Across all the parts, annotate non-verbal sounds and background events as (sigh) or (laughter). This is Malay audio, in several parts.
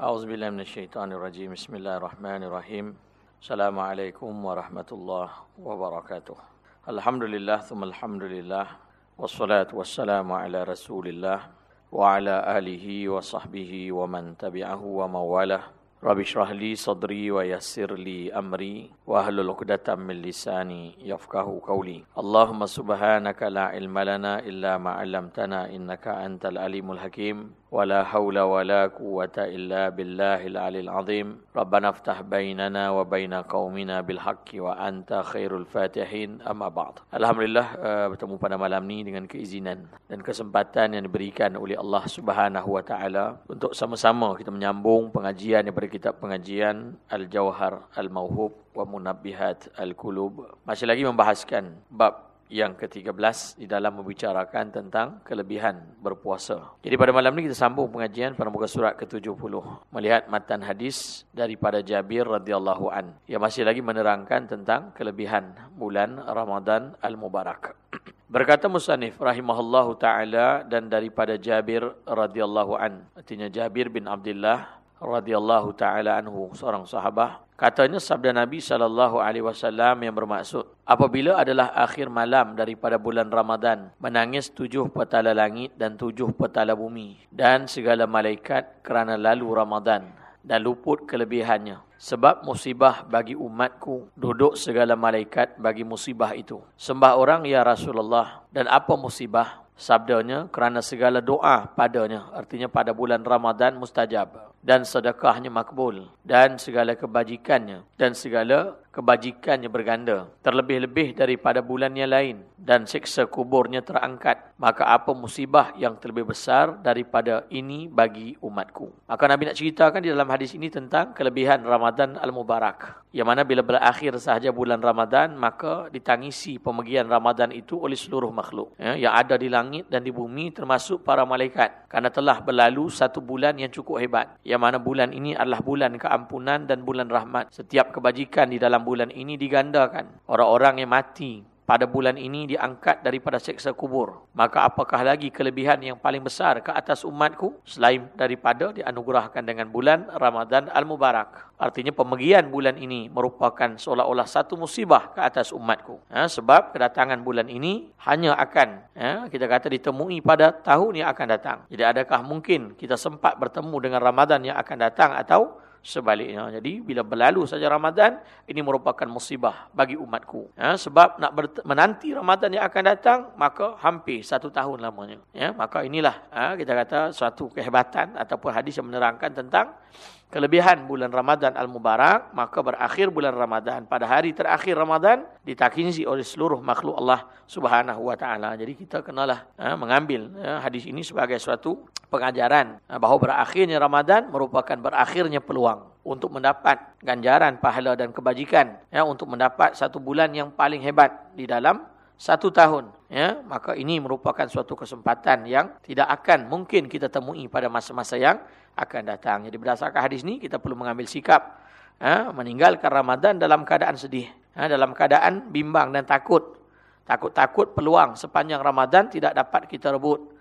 أعوذ بالله من الشيطان الرجيم بسم الله الرحمن الرحيم السلام عليكم ورحمة الله وبركاته الحمد لله ثم الحمد لله والصلاة والسلام على رسول الله وعلى آله وصحبه ومن تبعه ومواله رب اشرح لي صدري ويسر لي أمري واحلل عقدة من لساني يفقه قولي اللهم سبحانك لا علم لنا إلا ما علمتنا إنك أنت العليم الحكيم ولا حول ولا قوة إلا بالله العلي العظيم ربنا افتح بيننا وبين قومنا بالحق وأنت خير الفاتحين أما بعد Alhamdulillah uh, bertemu pada malam ni dengan keizinan dan kesempatan yang diberikan oleh Allah Subhanahu wa taala untuk sama-sama kita menyambung pengajian daripada kitab pengajian Al-Jawhar Al-Mauhub wa Munabbihat Al-Qulub masih lagi membahaskan bab yang ke-13 di dalam membicarakan tentang kelebihan berpuasa. Jadi pada malam ini kita sambung pengajian pada muka surat ke-70 melihat matan hadis daripada Jabir radhiyallahu an yang masih lagi menerangkan tentang kelebihan bulan Ramadan al-Mubarak. (clears throat) Berkata musannif rahimahullahu taala dan daripada Jabir radhiyallahu an artinya Jabir bin Abdullah radhiyallahu taala anhu seorang sahabat Katanya sabda Nabi sallallahu alaihi wasallam yang bermaksud apabila adalah akhir malam daripada bulan Ramadan menangis tujuh petala langit dan tujuh petala bumi dan segala malaikat kerana lalu Ramadan dan luput kelebihannya. Sebab musibah bagi umatku duduk segala malaikat bagi musibah itu. Sembah orang ya Rasulullah dan apa musibah sabdanya kerana segala doa padanya artinya pada bulan Ramadan mustajab dan sedekahnya makbul dan segala kebajikannya dan segala kebajikannya berganda terlebih-lebih daripada bulan yang lain dan siksa kuburnya terangkat maka apa musibah yang terlebih besar daripada ini bagi umatku? Maka Nabi nak ceritakan di dalam hadis ini tentang kelebihan Ramadan al-Mubarak. Yang mana bila berakhir sahaja bulan Ramadan maka ditangisi pemergian Ramadan itu oleh seluruh makhluk ya, yang ada di langit dan di bumi termasuk para malaikat karena telah berlalu satu bulan yang cukup hebat yang mana bulan ini adalah bulan keampunan dan bulan rahmat. Setiap kebajikan di dalam bulan ini digandakan. Orang-orang yang mati pada bulan ini diangkat daripada seksa kubur. Maka apakah lagi kelebihan yang paling besar ke atas umatku selain daripada dianugerahkan dengan bulan Ramadan Al-Mubarak. Artinya pemergian bulan ini merupakan seolah-olah satu musibah ke atas umatku. Ha, sebab kedatangan bulan ini hanya akan ha, kita kata ditemui pada tahun yang akan datang. Jadi adakah mungkin kita sempat bertemu dengan Ramadan yang akan datang atau sebaliknya. Jadi bila berlalu saja Ramadan, ini merupakan musibah bagi umatku. Ya, sebab nak menanti Ramadan yang akan datang, maka hampir satu tahun lamanya. Ya, maka inilah ha, kita kata suatu kehebatan ataupun hadis yang menerangkan tentang kelebihan bulan Ramadan Al-Mubarak, maka berakhir bulan Ramadan. Pada hari terakhir Ramadan, ditakinsi oleh seluruh makhluk Allah Subhanahu Wa Taala. Jadi kita kenalah ha, mengambil ha, hadis ini sebagai suatu pengajaran ha, bahawa berakhirnya Ramadan merupakan berakhirnya peluang untuk mendapat ganjaran pahala dan kebajikan. Ya, untuk mendapat satu bulan yang paling hebat di dalam satu tahun. Ya, maka ini merupakan suatu kesempatan yang tidak akan mungkin kita temui pada masa-masa yang akan datang. Jadi berdasarkan hadis ini kita perlu mengambil sikap ha, meninggalkan Ramadan dalam keadaan sedih, ha, dalam keadaan bimbang dan takut. Takut-takut peluang sepanjang Ramadan tidak dapat kita rebut.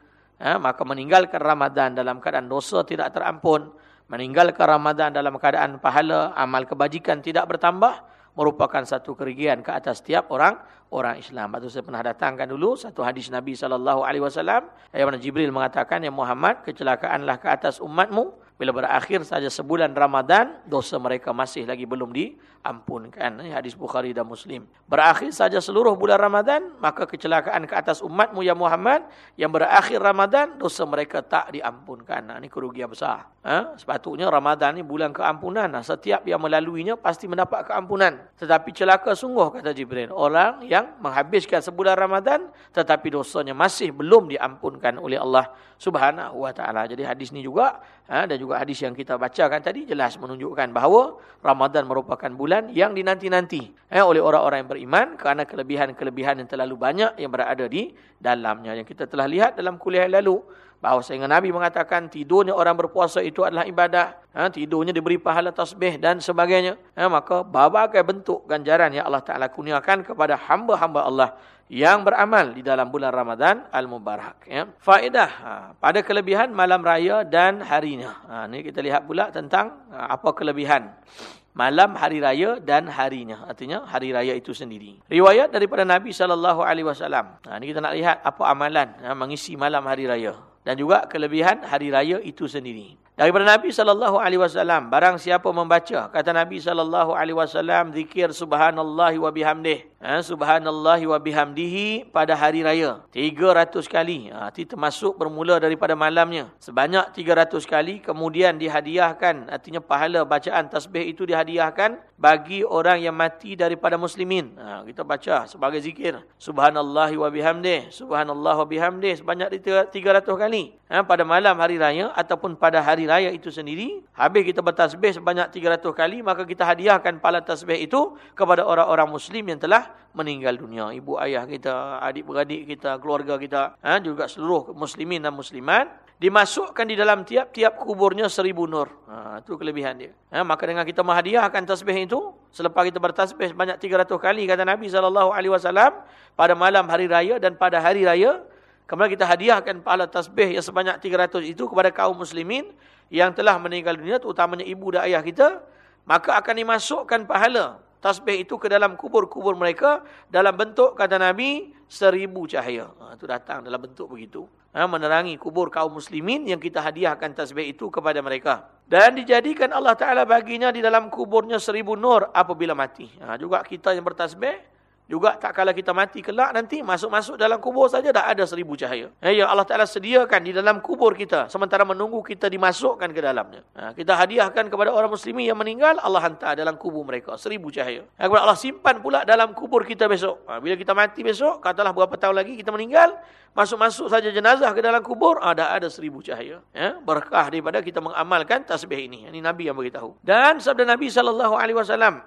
Ha, maka meninggalkan Ramadan dalam keadaan dosa tidak terampun, meninggalkan Ramadan dalam keadaan pahala amal kebajikan tidak bertambah merupakan satu kerugian ke atas setiap orang orang Islam. Batu saya pernah datangkan dulu satu hadis Nabi sallallahu alaihi wasallam yang mana Jibril mengatakan ya Muhammad kecelakaanlah ke atas umatmu bila berakhir saja sebulan Ramadan, dosa mereka masih lagi belum diampunkan. Ini hadis Bukhari dan Muslim. Berakhir saja seluruh bulan Ramadan, maka kecelakaan ke atas umatmu ya Muhammad, yang berakhir Ramadan, dosa mereka tak diampunkan. Nah, ini kerugian besar. Ha? Sepatutnya Ramadan ini bulan keampunan. Nah, setiap yang melaluinya pasti mendapat keampunan. Tetapi celaka sungguh, kata Jibril. Orang yang menghabiskan sebulan Ramadan, tetapi dosanya masih belum diampunkan oleh Allah subhanahu wa ta'ala. Jadi hadis ini juga, ha, dan juga juga hadis yang kita bacakan tadi jelas menunjukkan bahawa Ramadan merupakan bulan yang dinanti-nanti eh, oleh orang-orang yang beriman kerana kelebihan-kelebihan yang terlalu banyak yang berada di dalamnya. Yang kita telah lihat dalam kuliah yang lalu Bahawa sehingga Nabi mengatakan tidurnya orang berpuasa itu adalah ibadah. Ha, tidurnya diberi pahala tasbih dan sebagainya. Ha, maka berbagai bentuk ganjaran yang Allah Ta'ala kurniakan kepada hamba-hamba Allah yang beramal di dalam bulan Ramadan Al-Mubarak. Ya. Faedah ha, pada kelebihan malam raya dan harinya. Ha, ini kita lihat pula tentang ha, apa kelebihan malam hari raya dan harinya. Artinya hari raya itu sendiri. Riwayat daripada Nabi SAW. Ha, ini kita nak lihat apa amalan ha, mengisi malam hari raya dan juga kelebihan hari raya itu sendiri. Daripada Nabi sallallahu alaihi wasallam, barang siapa membaca kata Nabi sallallahu alaihi wasallam zikir subhanallahi wa bihamdih, ha, subhanallahi wa bihamdihi pada hari raya 300 kali. Ha, itu termasuk bermula daripada malamnya. Sebanyak 300 kali kemudian dihadiahkan, artinya pahala bacaan tasbih itu dihadiahkan bagi orang yang mati daripada muslimin. Ha, kita baca sebagai zikir subhanallahi wa bihamdih, subhanallah wa bihamdih sebanyak 300 kali ha, pada malam hari raya ataupun pada hari raya itu sendiri, habis kita bertasbih sebanyak 300 kali, maka kita hadiahkan pahala tasbih itu kepada orang-orang muslim yang telah meninggal dunia. Ibu ayah kita, adik-beradik kita, keluarga kita, ha, juga seluruh muslimin dan muslimat, dimasukkan di dalam tiap-tiap kuburnya seribu nur. Ha, itu kelebihan dia. Ha, maka dengan kita menghadiahkan tasbih itu, selepas kita bertasbih sebanyak 300 kali, kata Nabi SAW, pada malam hari raya dan pada hari raya, Kemudian kita hadiahkan pahala tasbih yang sebanyak 300 itu kepada kaum muslimin yang telah meninggal dunia, terutamanya ibu dan ayah kita. Maka akan dimasukkan pahala tasbih itu ke dalam kubur-kubur mereka dalam bentuk, kata Nabi, seribu cahaya. Ha, itu datang dalam bentuk begitu. Ha, menerangi kubur kaum muslimin yang kita hadiahkan tasbih itu kepada mereka. Dan dijadikan Allah Ta'ala baginya di dalam kuburnya seribu nur apabila mati. Ha, juga kita yang bertasbih, juga tak kala kita mati kelak nanti masuk-masuk dalam kubur saja dah ada seribu cahaya. Eh, yang Allah Ta'ala sediakan di dalam kubur kita. Sementara menunggu kita dimasukkan ke dalamnya. Ha, kita hadiahkan kepada orang muslimi yang meninggal. Allah hantar dalam kubur mereka. Seribu cahaya. Ha, Allah simpan pula dalam kubur kita besok. Ha, bila kita mati besok, katalah berapa tahun lagi kita meninggal. Masuk-masuk saja jenazah ke dalam kubur. Dah ada seribu cahaya. Ya, berkah daripada kita mengamalkan tasbih ini. Ini Nabi yang beritahu. Dan sabda Nabi SAW.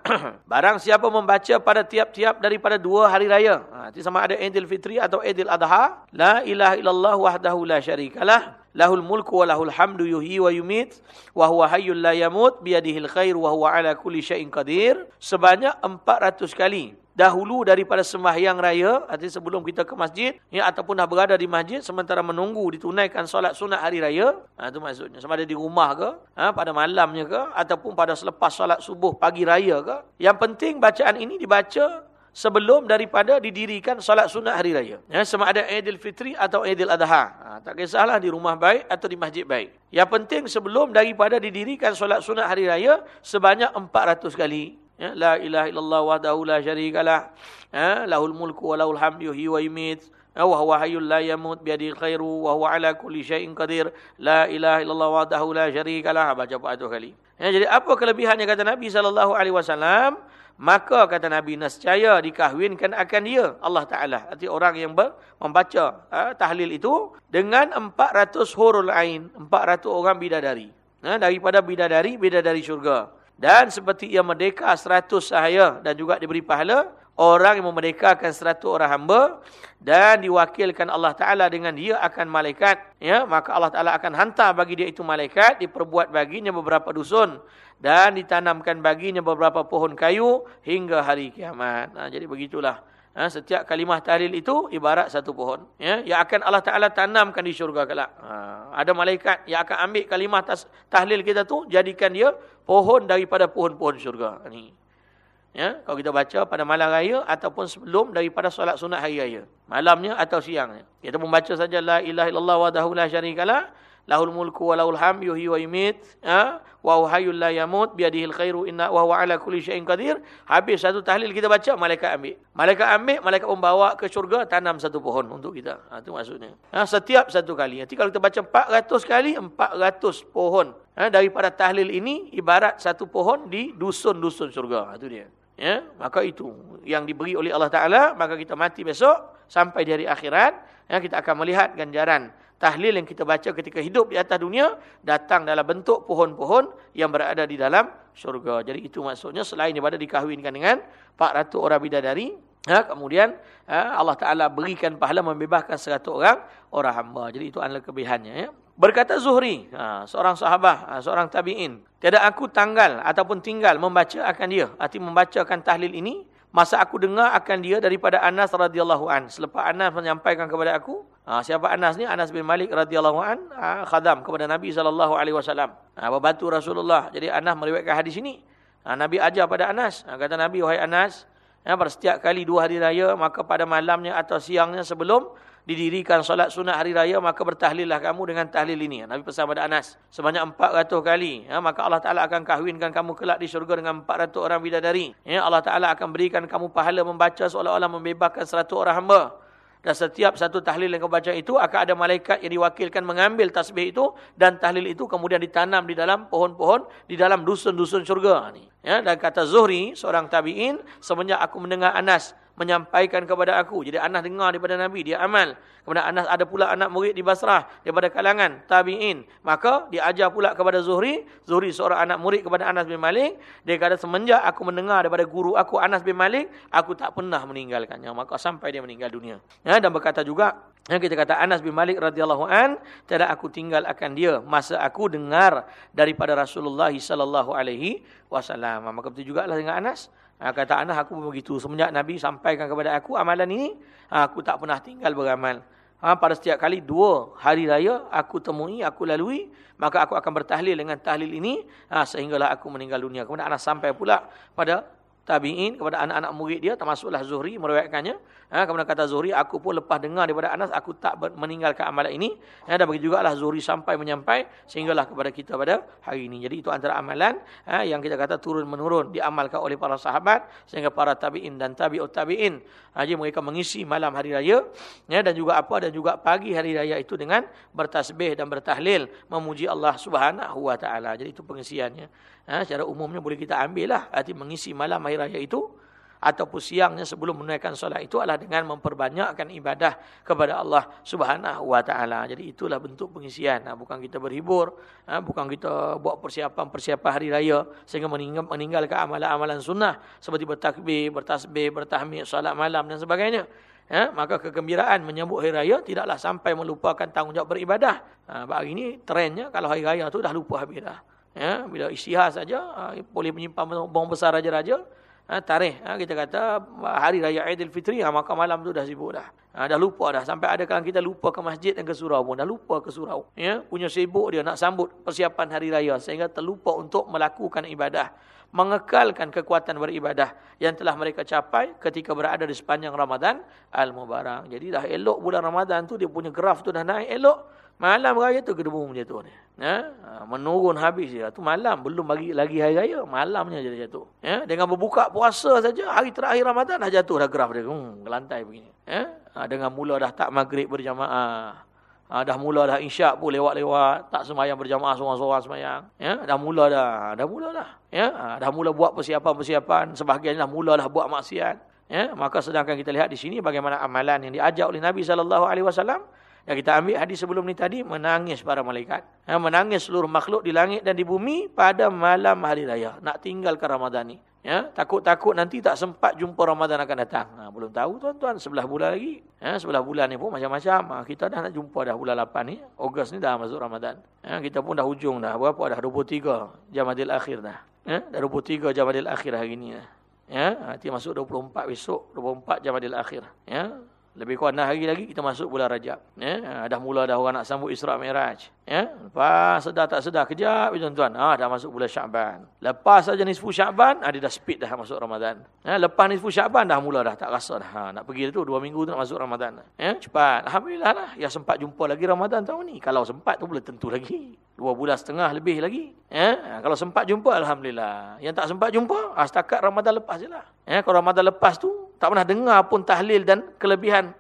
(clears throat) Barang siapa membaca pada tiap-tiap daripada pada dua hari raya. Ha, itu sama ada Aidil Fitri atau Aidil Adha. La ilaha illallah wahdahu la syarikalah. Lahul mulku wa lahul hamdu yuhi wa yumit. Wa huwa hayyul la yamut. Biadihil khair wa huwa ala kulli syai'in qadir. Sebanyak 400 kali. Dahulu daripada sembahyang raya. Artinya sebelum kita ke masjid. Ya, ataupun dah berada di masjid. Sementara menunggu ditunaikan solat sunat hari raya. Ha, itu maksudnya. Sama ada di rumah ke. Ha, pada malamnya ke. Ataupun pada selepas solat subuh pagi raya ke. Yang penting bacaan ini dibaca sebelum daripada didirikan salat sunat hari raya. Ya, sama ada Aidil Fitri atau Aidil Adha. Ha, tak kisahlah di rumah baik atau di masjid baik. Yang penting sebelum daripada didirikan salat sunat hari raya sebanyak 400 kali. Ya, la ilaha illallah wahdahu la syarikalah. Ya, lahul mulku wa lahul hamdu yuhyi wa yumiit. Ya, wa huwa hayyul la yamut bi yadihi khairu wa huwa ala kulli syai'in qadir. La ilaha illallah wahdahu la syarikalah. Baca 400 kali. Ya, jadi apa kelebihannya kata Nabi sallallahu alaihi wasallam? Maka kata Nabi nescaya dikahwinkan akan dia Allah Taala. Arti orang yang ber, membaca ha, tahlil itu dengan 400 hurul ain 400 orang bidadari. Ha, daripada bidadari bidadari syurga. Dan seperti ia merdeka 100 sahaya dan juga diberi pahala orang yang memerdekakan 100 orang hamba dan diwakilkan Allah Taala dengan dia akan malaikat ya maka Allah Taala akan hantar bagi dia itu malaikat diperbuat baginya beberapa dusun dan ditanamkan baginya beberapa pohon kayu hingga hari kiamat. Nah, jadi begitulah. Ha, setiap kalimah tahlil itu ibarat satu pohon. Ya, yang akan Allah Ta'ala tanamkan di syurga kelak. Ha, ada malaikat yang akan ambil kalimah tahlil kita tu jadikan dia pohon daripada pohon-pohon syurga. Ini. Ya, kalau kita baca pada malam raya ataupun sebelum daripada solat sunat hari raya. Malamnya atau siangnya. Kita membaca saja la ilaha illallah wa dahu la syarikalah lahul mulku wa lahul ham yuhyi wa yumit ha wa huwa hayyul la yamut bi yadihi khairu inna wa huwa ala kulli syai'in qadir. Habis satu tahlil kita baca malaikat ambil. Malaikat ambil malaikat membawa ke syurga tanam satu pohon untuk kita. Ha itu maksudnya. Ha setiap satu kali. Nanti kalau kita baca 400 kali 400 pohon. Ha daripada tahlil ini ibarat satu pohon di dusun-dusun syurga. Ha itu dia ya maka itu yang diberi oleh Allah taala maka kita mati besok sampai di hari akhirat ya kita akan melihat ganjaran tahlil yang kita baca ketika hidup di atas dunia datang dalam bentuk pohon-pohon yang berada di dalam syurga. Jadi itu maksudnya selain daripada dikahwinkan dengan 400 orang bidadari, Ha, kemudian ha, Allah Ta'ala berikan pahala membebaskan seratus orang, orang hamba. Jadi itu adalah kelebihannya. Ya. Berkata Zuhri, ha, seorang sahabat, ha, seorang tabi'in. Tiada aku tanggal ataupun tinggal membaca akan dia. Arti membacakan tahlil ini. Masa aku dengar akan dia daripada Anas radhiyallahu an. Selepas Anas menyampaikan kepada aku, ha, siapa Anas ni? Anas bin Malik radhiyallahu an, ha, khadam kepada Nabi. Ha, bantu Rasulullah. Jadi Anas meriwayatkan hadis ini. Nabi ajar pada Anas. Kata Nabi, wahai Anas, Ya, setiap kali dua hari raya, maka pada malamnya atau siangnya sebelum didirikan solat sunat hari raya, maka bertahlillah kamu dengan tahlil ini. Nabi pesan pada Anas, sebanyak empat ratus kali. Ya, maka Allah Ta'ala akan kahwinkan kamu kelak di syurga dengan empat ratus orang bidadari. Ya, Allah Ta'ala akan berikan kamu pahala membaca seolah-olah membebaskan seratus orang hamba. Dan setiap satu tahlil yang kau baca itu akan ada malaikat yang diwakilkan mengambil tasbih itu dan tahlil itu kemudian ditanam di dalam pohon-pohon di dalam dusun-dusun syurga. Ya dan kata Zuhri seorang tabi'in semenjak aku mendengar Anas menyampaikan kepada aku. Jadi Anas dengar daripada Nabi, dia amal. Kemudian Anas ada pula anak murid di Basrah daripada kalangan tabi'in. Maka dia ajar pula kepada Zuhri. Zuhri seorang anak murid kepada Anas bin Malik. Dia kata semenjak aku mendengar daripada guru aku Anas bin Malik, aku tak pernah meninggalkannya. Maka sampai dia meninggal dunia. Ya, dan berkata juga, yang kita kata Anas bin Malik radhiyallahu an, tidak aku tinggal akan dia masa aku dengar daripada Rasulullah sallallahu alaihi wasallam. Maka betul jugalah dengan Anas. Ha, kata anak aku pun begitu. Semenjak Nabi sampaikan kepada aku amalan ini, ha, aku tak pernah tinggal beramal. Ha, pada setiap kali dua hari raya aku temui, aku lalui, maka aku akan bertahlil dengan tahlil ini ha, sehinggalah aku meninggal dunia. Kemudian anak sampai pula pada tabi'in kepada anak-anak murid dia termasuklah Zuhri meriwayatkannya. Ha, kemudian kata Zuhri aku pun lepas dengar daripada Anas aku tak meninggalkan amalan ini. Ha, dan bagi juga lah Zuhri sampai menyampai sehinggalah kepada kita pada hari ini. Jadi itu antara amalan ha, yang kita kata turun menurun diamalkan oleh para sahabat sehingga para tabi'in dan tabi'ut tabi'in. Ha, jadi mereka mengisi malam hari raya ya, dan juga apa dan juga pagi hari raya itu dengan bertasbih dan bertahlil memuji Allah subhanahu wa ta'ala. Jadi itu pengisiannya Ha, secara umumnya boleh kita ambil lah. Arti mengisi malam hari raya itu. Ataupun siangnya sebelum menunaikan solat itu adalah dengan memperbanyakkan ibadah kepada Allah subhanahu wa ta'ala. Jadi itulah bentuk pengisian. Ha, bukan kita berhibur. Ha, bukan kita buat persiapan-persiapan hari raya. Sehingga meninggal, meninggalkan amalan-amalan sunnah. Seperti bertakbir, bertasbih, bertahmid, solat malam dan sebagainya. Ya, maka kegembiraan menyambut hari raya tidaklah sampai melupakan tanggungjawab beribadah. Ha, hari ini trennya kalau hari raya tu dah lupa habis dah. Ya, bila isyihar saja ha, boleh menyimpan bong besar raja-raja. Ha, tarikh ha, kita kata hari raya Aidilfitri ha, maka malam tu dah sibuk dah. Ha, dah lupa dah sampai ada kalau kita lupa ke masjid dan ke surau pun dah lupa ke surau. Ya, punya sibuk dia nak sambut persiapan hari raya sehingga terlupa untuk melakukan ibadah mengekalkan kekuatan beribadah yang telah mereka capai ketika berada di sepanjang Ramadan Al-Mubarak. Jadi dah elok bulan Ramadan tu dia punya graf tu dah naik elok. Malam raya tu gedebung dia tu ni. Ya? Ha, menurun habis dia. Tu malam belum bagi lagi hari raya, malamnya dia jatuh. Ya? Dengan berbuka puasa saja hari terakhir Ramadan dah jatuh dah graf dia. Hmm, lantai begini. Ya? Ha, dengan mula dah tak maghrib berjamaah. Ha, dah mula dah insyak pun lewat-lewat. Tak semayang berjamaah seorang-seorang semayang. Ya? Dah mula dah. Dah mula dah. Ya? Ha, dah mula buat persiapan-persiapan. Sebahagian dah mula dah buat maksiat. Ya? Maka sedangkan kita lihat di sini bagaimana amalan yang diajak oleh Nabi SAW. Yang kita ambil hadis sebelum ni tadi, menangis para malaikat. Ya, menangis seluruh makhluk di langit dan di bumi pada malam hari raya. Nak tinggalkan Ramadan ni. Ya, takut-takut nanti tak sempat jumpa Ramadan akan datang. Ha, belum tahu tuan-tuan, sebelah bulan lagi. Ya, sebelah bulan ni pun macam-macam. Ha, kita dah nak jumpa dah bulan 8 ni. Ogos ni dah masuk Ramadan. Ya, kita pun dah hujung dah. Berapa dah? 23 Jamadil Akhir dah. Ya, dah 23 Jamadil Akhir hari ni. Ya, nanti masuk 24 besok, 24 Jamadil Akhir. Ya, lebih kurang 6 hari lagi kita masuk bulan Rajab. Ya, dah mula dah orang nak sambut Isra Mi'raj. Ya, lepas sedar tak sedar kejap tuan-tuan. Ah dah masuk bulan Syaban. Lepas saja nisfu Syaban, ah dia dah speed dah masuk Ramadan. Ya, lepas nisfu Syaban dah mula dah tak rasa dah. Ha, nak pergi tu 2 minggu tu nak masuk Ramadan. Ya, cepat. Alhamdulillah lah ya sempat jumpa lagi Ramadan tahun ni. Kalau sempat tu boleh tentu lagi. 2 bulan setengah lebih lagi. Ya, ha, kalau sempat jumpa alhamdulillah. Yang tak sempat jumpa, ah setakat Ramadan lepas jelah. Ya, kalau Ramadan lepas tu tak pernah dengar pun tahlil dan kelebihan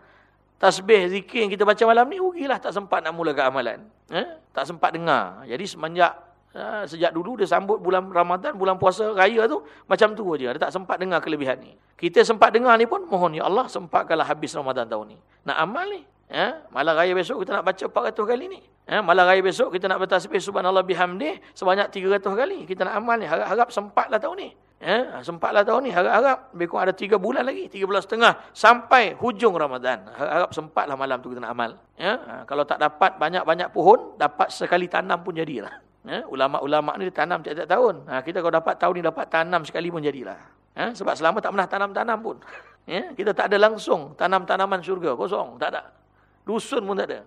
tasbih zikir yang kita baca malam ni rugilah tak sempat nak mulakan amalan. Eh? tak sempat dengar. Jadi semenjak uh, sejak dulu dia sambut bulan Ramadan bulan puasa raya tu macam tu aja. Dia tak sempat dengar kelebihan ni. Kita sempat dengar ni pun mohon ya Allah sempatkanlah habis Ramadan tahun ni. Nak amal ni eh? malam raya besok kita nak baca 400 kali ni eh? malam raya besok kita nak bertasbih subhanallah bihamdih sebanyak 300 kali kita nak amal ni harap-harap sempatlah tahun ni Ya, sempatlah tahun ni harap-harap lebih kurang ada tiga bulan lagi, tiga bulan setengah sampai hujung Ramadan. Harap-harap sempatlah malam tu kita nak amal. Ya, kalau tak dapat banyak-banyak pohon, dapat sekali tanam pun jadilah. Ya, ulama-ulama ni tanam tiap-tiap tahun. Ha, kita kalau dapat tahun ni dapat tanam sekali pun jadilah. Ya, sebab selama tak pernah tanam-tanam pun. Ya, (laughs) kita tak ada langsung tanam-tanaman syurga, kosong, tak ada. Dusun pun tak ada.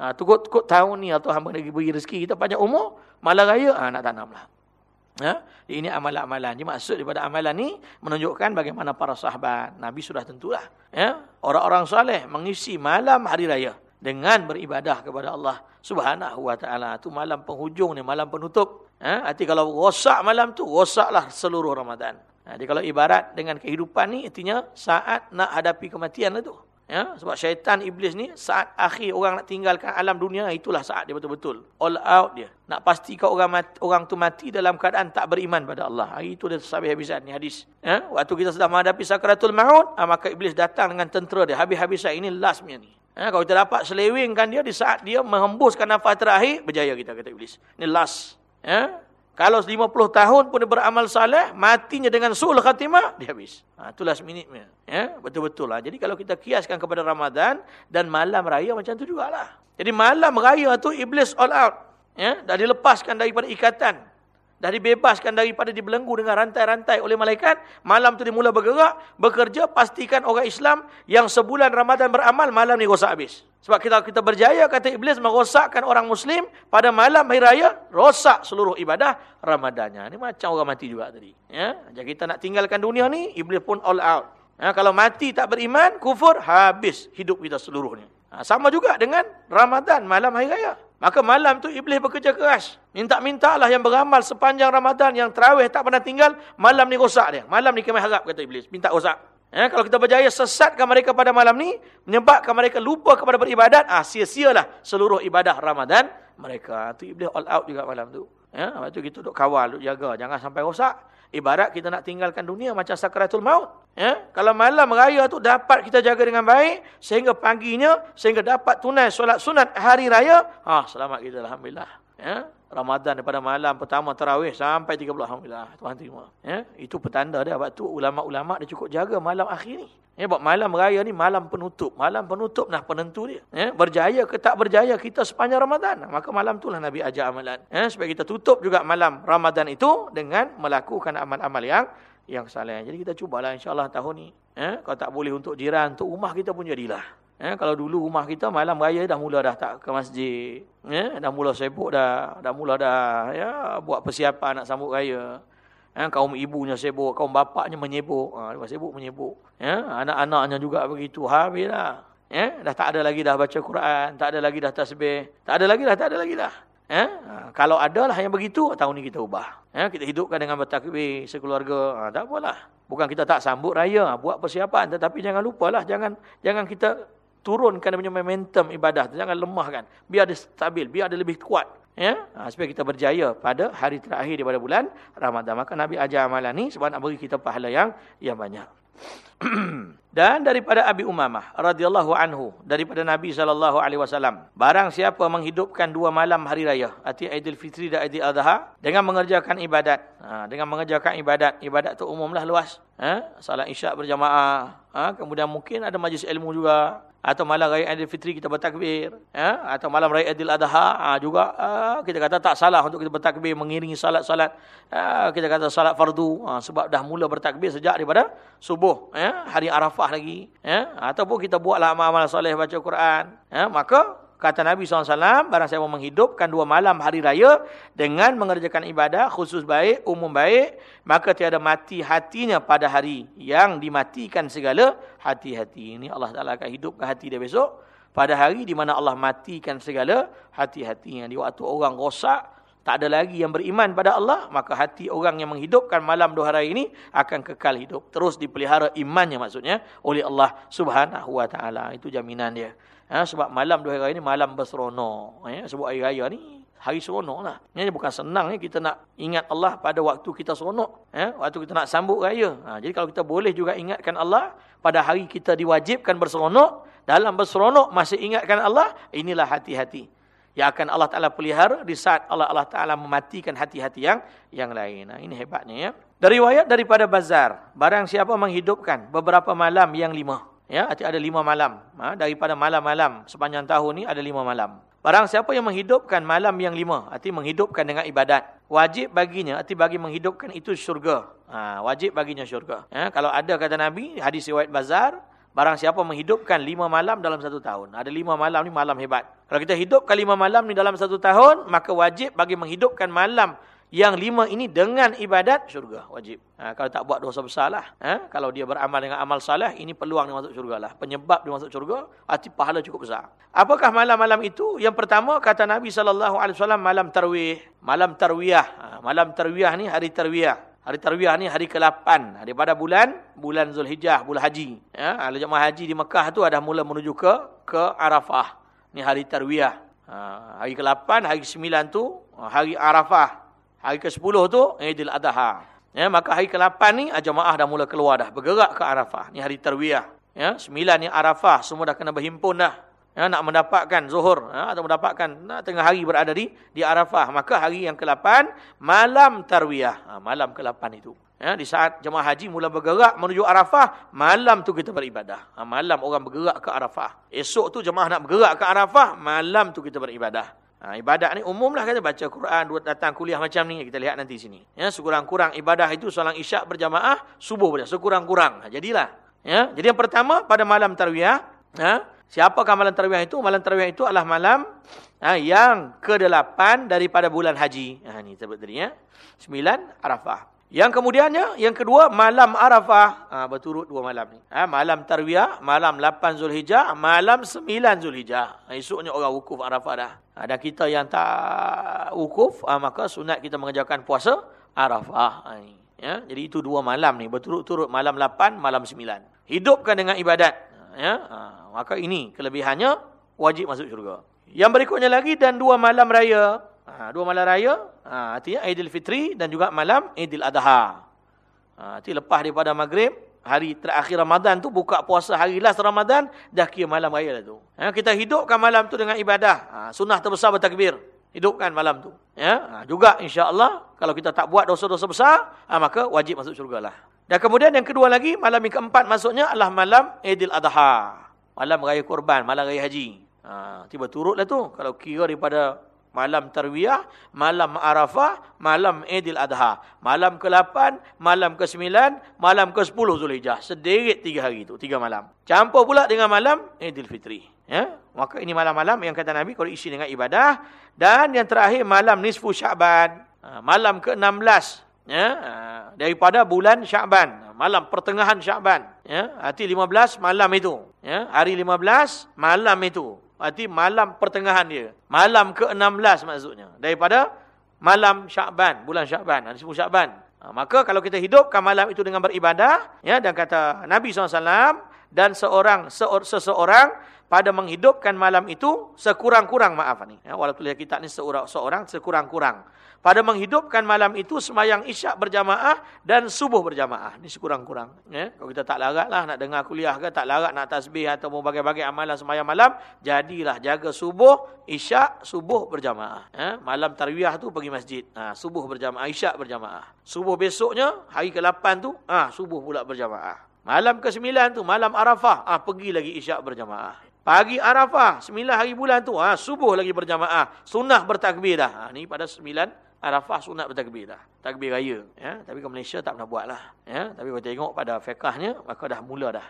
Ha, tukut-tukut tahun ni atau hamba lagi beri rezeki kita panjang umur, malam raya ha, nak tanamlah. Ya, ini amalan-amalan. Maksud daripada amalan ni menunjukkan bagaimana para sahabat Nabi sudah tentulah. Ya, orang-orang soleh mengisi malam hari raya dengan beribadah kepada Allah Subhanahu Wa Taala. Itu malam penghujung ni, malam penutup. Ya, arti kalau rosak malam tu, rosaklah seluruh Ramadan. Jadi kalau ibarat dengan kehidupan ni, artinya saat nak hadapi kematian lah tu. Ya, sebab syaitan iblis ni saat akhir orang nak tinggalkan alam dunia itulah saat dia betul-betul all out dia. Nak pastikan orang mati, orang tu mati dalam keadaan tak beriman pada Allah. Hari itu dia sampai habisan ni hadis. Ya, waktu kita sedang menghadapi sakratul maut, ah, maka iblis datang dengan tentera dia habis-habisan ini lastnya ni. Ya, kalau kita dapat selewengkan dia di saat dia menghembuskan nafas terakhir, berjaya kita kata iblis. Ini last. Ya, kalau 50 tahun pun dia beramal saleh, matinya dengan su'ul khatimah, dia habis. Ha, itulah seminitnya. Ya, Betul-betul lah. Jadi kalau kita kiaskan kepada Ramadan dan malam raya macam tu jugalah. Jadi malam raya tu iblis all out. Ya, dah dilepaskan daripada ikatan. Dah dibebaskan daripada dibelenggu dengan rantai-rantai oleh malaikat. Malam tu dia mula bergerak, bekerja, pastikan orang Islam yang sebulan Ramadan beramal, malam ni rosak habis. Sebab kita kita berjaya kata iblis merosakkan orang muslim pada malam hari raya rosak seluruh ibadah Ramadannya. Ini macam orang mati juga tadi. Ya, jadi kita nak tinggalkan dunia ni iblis pun all out. Ya, kalau mati tak beriman, kufur habis hidup kita seluruhnya. Ha, sama juga dengan Ramadan malam hari raya. Maka malam tu iblis bekerja keras. Minta-mintalah yang beramal sepanjang Ramadan yang terawih tak pernah tinggal, malam ni rosak dia. Malam ni kami harap kata iblis, minta rosak. Ya, kalau kita berjaya sesatkan mereka pada malam ni, menyebabkan mereka lupa kepada beribadat, ah sia-sialah seluruh ibadah Ramadan mereka. Tu iblis all out juga malam tu. Ya, tu kita duk kawal, duk jaga, jangan sampai rosak. Ibarat kita nak tinggalkan dunia macam sakaratul maut. Ya, kalau malam raya tu dapat kita jaga dengan baik sehingga paginya sehingga dapat tunai solat sunat hari raya, ah selamat kita alhamdulillah. Ya, Ramadan daripada malam pertama tarawih sampai 30 alhamdulillah Tuhan terima. Ya, itu petanda dia waktu ulama-ulama dia cukup jaga malam akhir ni. Ya, buat malam raya ni malam penutup. Malam penutup nah penentu dia. Ya, berjaya ke tak berjaya kita sepanjang Ramadan. Maka malam itulah Nabi ajar amalan. Ya, supaya kita tutup juga malam Ramadan itu dengan melakukan amal-amal yang yang saleh. Jadi kita cubalah insya-Allah tahun ni. Ya, kalau tak boleh untuk jiran, untuk rumah kita pun jadilah. Ya, kalau dulu rumah kita malam raya dah mula dah tak ke masjid. Ya, dah mula sibuk dah. Dah mula dah ya, buat persiapan nak sambut raya. Ya, kaum ibunya sibuk, kaum bapaknya menyibuk. Ha, sibuk menyibuk. Ya, anak-anaknya juga begitu. Habislah. Ya, dah tak ada lagi dah baca Quran. Tak ada lagi dah tasbih. Tak ada lagi dah, tak ada lagi dah. Ya, kalau ada lah yang begitu, tahun ni kita ubah. Ya, kita hidupkan dengan bertakbir sekeluarga. Ha, tak apalah. Bukan kita tak sambut raya. Buat persiapan. Tetapi jangan lupalah. Jangan jangan kita turunkan punya momentum ibadah jangan lemahkan. Biar dia stabil biar dia lebih kuat. Ya? Ha, supaya kita berjaya pada hari terakhir daripada bulan Ramadan. Maka Nabi ajar amalan ni sebab nak bagi kita pahala yang yang banyak. (clears throat) Dan daripada Abi Umamah radhiyallahu anhu daripada Nabi sallallahu alaihi wasallam barang siapa menghidupkan dua malam hari raya arti Aidil Fitri dan Aidil Adha dengan mengerjakan ibadat. Ha, dengan mengerjakan ibadat ibadat tu umumlah luas. Ha, salat isyak berjamaah. Ha, kemudian mungkin ada majlis ilmu juga atau malam raya Aidil Fitri kita bertakbir ya? Atau malam raya Aidil Adha ha, juga ha, kita kata tak salah untuk kita bertakbir mengiringi salat-salat ha, kita kata salat fardu ha, sebab dah mula bertakbir sejak daripada subuh ya? Hari Arafah lagi ya? Ataupun kita buatlah amal-amal soleh baca Quran ya? Maka Kata Nabi SAW, barang saya menghidupkan dua malam hari raya dengan mengerjakan ibadah khusus baik, umum baik, maka tiada mati hatinya pada hari yang dimatikan segala hati-hati. Ini Allah Ta'ala akan hidupkan hati dia besok. Pada hari di mana Allah matikan segala hati-hatinya. Di waktu orang rosak, tak ada lagi yang beriman pada Allah, maka hati orang yang menghidupkan malam dua hari ini akan kekal hidup. Terus dipelihara imannya maksudnya oleh Allah Subhanahu Wa Taala. Itu jaminan dia. Ha, sebab malam dua hari ini malam berseronok. Ya, sebab hari raya ni hari seronok lah. Ini bukan senang ya, kita nak ingat Allah pada waktu kita seronok. Ya, waktu kita nak sambut raya. Ha, jadi kalau kita boleh juga ingatkan Allah pada hari kita diwajibkan berseronok. Dalam berseronok masih ingatkan Allah. Inilah hati-hati. yang akan Allah Taala pelihara di saat Allah Allah Taala mematikan hati-hati yang yang lain. Nah, ini hebatnya ya. Dari riwayat daripada Bazar, barang siapa menghidupkan beberapa malam yang lima. Ya, arti ada lima malam. Ha, daripada malam-malam sepanjang tahun ni ada lima malam. Barang siapa yang menghidupkan malam yang lima, arti menghidupkan dengan ibadat. Wajib baginya, arti bagi menghidupkan itu syurga. Ha, wajib baginya syurga. Ya, kalau ada kata Nabi, hadis riwayat Bazar, barang siapa menghidupkan lima malam dalam satu tahun. Ada lima malam ni malam hebat. Kalau kita hidupkan lima malam ni dalam satu tahun, maka wajib bagi menghidupkan malam yang lima ini dengan ibadat syurga wajib. Ha, kalau tak buat dosa besar lah. Ha, kalau dia beramal dengan amal salah, ini peluang dia masuk syurga lah. Penyebab dia masuk syurga, arti pahala cukup besar. Apakah malam-malam itu? Yang pertama, kata Nabi SAW, malam tarwih. Malam tarwiyah. Ha, malam tarwiyah ni hari tarwiyah. Hari tarwiyah ni hari ke-8 daripada bulan bulan Zulhijjah, bulan haji. Ya, ha, jemaah haji di Mekah tu ada mula menuju ke ke Arafah. Ni hari tarwiyah. Ha, hari ke-8, hari ke-9 tu hari Arafah. Hari ke-10 tu Aidil Adha. Ya, maka hari ke-8 ni ah, jemaah dah mula keluar dah, bergerak ke Arafah. Ni hari Tarwiyah. Ya, 9 ni Arafah, semua dah kena berhimpun dah. Ya, nak mendapatkan zuhur ya, atau mendapatkan nak tengah hari berada di di Arafah. Maka hari yang ke-8 malam Tarwiyah. Ha, malam ke-8 itu. Ya, di saat jemaah haji mula bergerak menuju Arafah, malam tu kita beribadah. Ha, malam orang bergerak ke Arafah. Esok tu jemaah nak bergerak ke Arafah, malam tu kita beribadah. Ha, ibadat ni umumlah kata baca Quran, dua datang kuliah macam ni kita lihat nanti sini. Ya, sekurang-kurang ibadah itu solat Isyak berjamaah, subuh berjamaah, sekurang-kurang. Ha, jadilah. Ya, jadi yang pertama pada malam tarawih, ha, siapakah malam tarawih itu? Malam tarawih itu adalah malam ha, yang ke-8 daripada bulan haji. Ha ni sebut tadi ya. 9 Arafah. Yang kemudiannya, yang kedua, malam Arafah. Ha, berturut dua malam ni. Ha, malam Tarwiyah, malam 8 Zulhijjah, malam 9 Zulhijjah. Ha, esoknya orang wukuf Arafah dah. Ha, dan kita yang tak wukuf, ha, maka sunat kita mengerjakan puasa Arafah. Ha. Ya, jadi itu dua malam ni. Berturut-turut malam 8, malam 9. Hidupkan dengan ibadat. Ya, ha, maka ini kelebihannya wajib masuk syurga. Yang berikutnya lagi, dan dua malam raya. Ha, dua malam raya, ha, artinya Aidil Fitri dan juga malam Aidil Adha. Ha, arti lepas daripada maghrib, hari terakhir Ramadan tu, buka puasa hari last Ramadan, dah kira malam raya lah tu. Ha, kita hidupkan malam tu dengan ibadah. Ha, sunnah terbesar bertakbir. Hidupkan malam tu. Ya, ha, juga insyaAllah, kalau kita tak buat dosa-dosa besar, ha, maka wajib masuk syurga lah. Dan kemudian yang kedua lagi, malam yang keempat masuknya adalah malam Aidil Adha. Malam raya korban, malam raya haji. Ha, tiba turutlah tu. Kalau kira daripada malam tarwiyah, malam arafah, malam idil adha. Malam ke-8, malam ke-9, malam ke-10 Zulhijjah. Sedikit tiga hari itu, tiga malam. Campur pula dengan malam idil fitri. Ya? Maka ini malam-malam yang kata Nabi kalau isi dengan ibadah. Dan yang terakhir malam nisfu sya'ban. Ha, malam ke-16. Ya? Daripada bulan sya'ban. Malam pertengahan sya'ban. Ya? Hati 15 malam itu. Ya? Hari 15 malam itu. Berarti malam pertengahan dia. Malam ke-16 maksudnya. Daripada malam Syakban, bulan Syakban. Ada sebut Syakban. Ha, maka kalau kita hidupkan malam itu dengan beribadah, ya dan kata Nabi SAW, dan seorang seseorang pada menghidupkan malam itu sekurang-kurang maaf ni. Ya, walaupun lihat kita ni seorang, seorang sekurang-kurang pada menghidupkan malam itu semayang isyak berjamaah dan subuh berjamaah. Ini sekurang-kurang. Ya? Kalau kita tak larat lah nak dengar kuliah ke, tak larat nak tasbih atau berbagai-bagai amalan semayang malam, jadilah jaga subuh, isyak, subuh berjamaah. Ya? Malam tarwiyah tu pergi masjid. Ha, subuh berjamaah, isyak berjamaah. Subuh besoknya, hari ke-8 tu, ha, subuh pula berjamaah. Malam ke-9 tu, malam Arafah, ha, pergi lagi isyak berjamaah. Pagi Arafah, 9 hari bulan tu, ha, subuh lagi berjamaah. Sunnah bertakbir dah. Ha, ni pada 9 Arafah sunat bertakbir dah. Takbir raya. Ya? Tapi ke Malaysia tak pernah buat lah. Ya? Tapi kalau tengok pada fiqahnya, maka dah mula dah.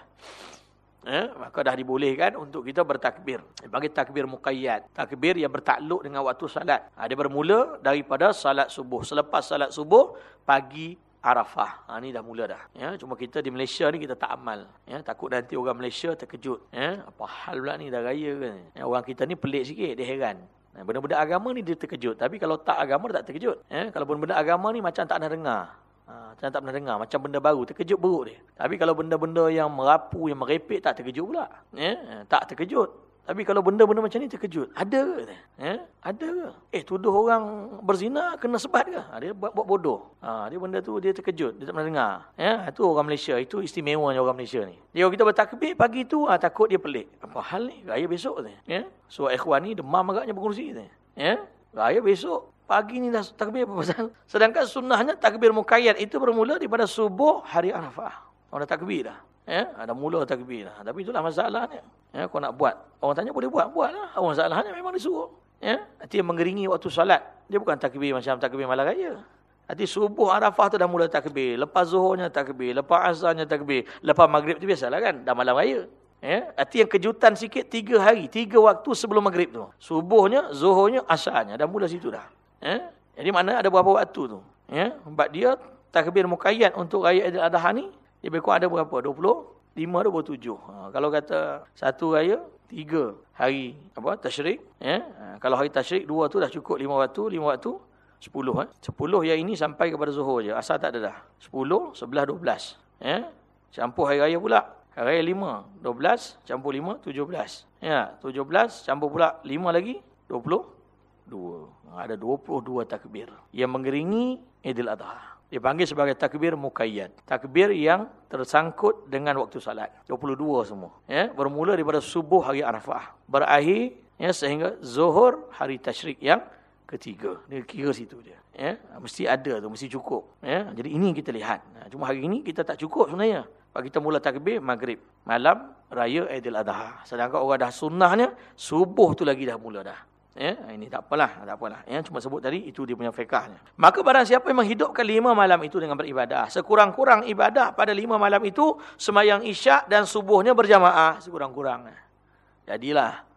Ya? Maka dah dibolehkan untuk kita bertakbir. Bagi takbir muqayyad. Takbir yang bertakluk dengan waktu salat. Ha, dia bermula daripada salat subuh. Selepas salat subuh, pagi Arafah. Ha, ni dah mula dah. Ya? Cuma kita di Malaysia ni kita tak amal. Ya? Takut nanti orang Malaysia terkejut. Ya? Apa hal pula ni dah raya kan? Ya? Orang kita ni pelik sikit. Dia heran. Benda-benda agama ni dia terkejut. Tapi kalau tak agama dia tak terkejut. Eh? Kalau benda-benda agama ni macam tak pernah dengar. Ha, tak pernah dengar. Macam benda baru. Terkejut beruk dia. Tapi kalau benda-benda yang merapu, yang merepek tak terkejut pula. Eh? Tak terkejut. Tapi kalau benda-benda macam ni terkejut. Ada ke? Eh? Ada ke? Eh, tuduh orang berzina kena sebat ke? Ha, dia buat, buat bodoh. Ha, dia benda tu dia terkejut. Dia tak pernah dengar. Ya? Itu orang Malaysia. Itu istimewanya orang Malaysia ni. Dia kita bertakbir pagi tu, ha, takut dia pelik. Apa hal ni? Raya besok ni. Ya? So, ikhwan ni demam agaknya berkursi ni. Ya? Raya besok. Pagi ni dah takbir apa pasal? (laughs) Sedangkan sunnahnya takbir mukayyad itu bermula daripada subuh hari Arafah. Orang dah takbir dah. Ya, ada mula takbir dah. Tapi itulah masalahnya. Ya, kau nak buat. Orang tanya boleh buat, buatlah. Orang masalahnya memang disuruh. Ya, yang mengeringi waktu salat. Dia bukan takbir macam takbir malam raya. Hati subuh Arafah tu dah mula takbir. Lepas zuhurnya takbir. Lepas asarnya takbir. Lepas maghrib tu biasalah kan. Dah malam raya. Ya, hati yang kejutan sikit tiga hari. Tiga waktu sebelum maghrib tu. Subuhnya, zuhurnya, asarnya. Dah mula situ dah. Ya, jadi mana ada berapa waktu tu. Ya, sebab dia takbir mukayyad untuk raya Aidil Adha ni dia berkurang ada berapa? 20? 5 atau 27? Ha, kalau kata satu raya, tiga hari apa tasyrik. Ya? Ha, kalau hari tasyrik, dua tu dah cukup lima waktu. Lima waktu, sepuluh. Ha? Sepuluh yang ini sampai kepada zuhur je. Asal tak ada dah. Sepuluh, sebelah, dua belas. Ya? Campur hari raya pula. Hari raya lima. Dua belas, campur lima, tujuh belas. Ya? Tujuh belas, campur pula lima lagi. Dua puluh. Dua. Ha, ada dua puluh dua takbir. Yang mengiringi Idul Adha. Dipanggil sebagai takbir mukayyad. Takbir yang tersangkut dengan waktu salat. 22 semua. Ya, bermula daripada subuh hari Arafah. Berakhir ya, sehingga zuhur hari tasyrik yang ketiga. Dia kira situ dia. Ya, mesti ada tu, mesti cukup. Ya, jadi ini kita lihat. Cuma hari ini kita tak cukup sebenarnya. Pak kita mula takbir maghrib. Malam raya Aidil Adha. Sedangkan orang dah sunnahnya, subuh tu lagi dah mula dah. Ya, ini tak apalah, tak apalah. Ya, cuma sebut tadi itu dia punya fiqahnya. Maka barang siapa yang menghidupkan lima malam itu dengan beribadah, sekurang-kurang ibadah pada lima malam itu semayang isyak dan subuhnya berjamaah sekurang-kurang. Jadilah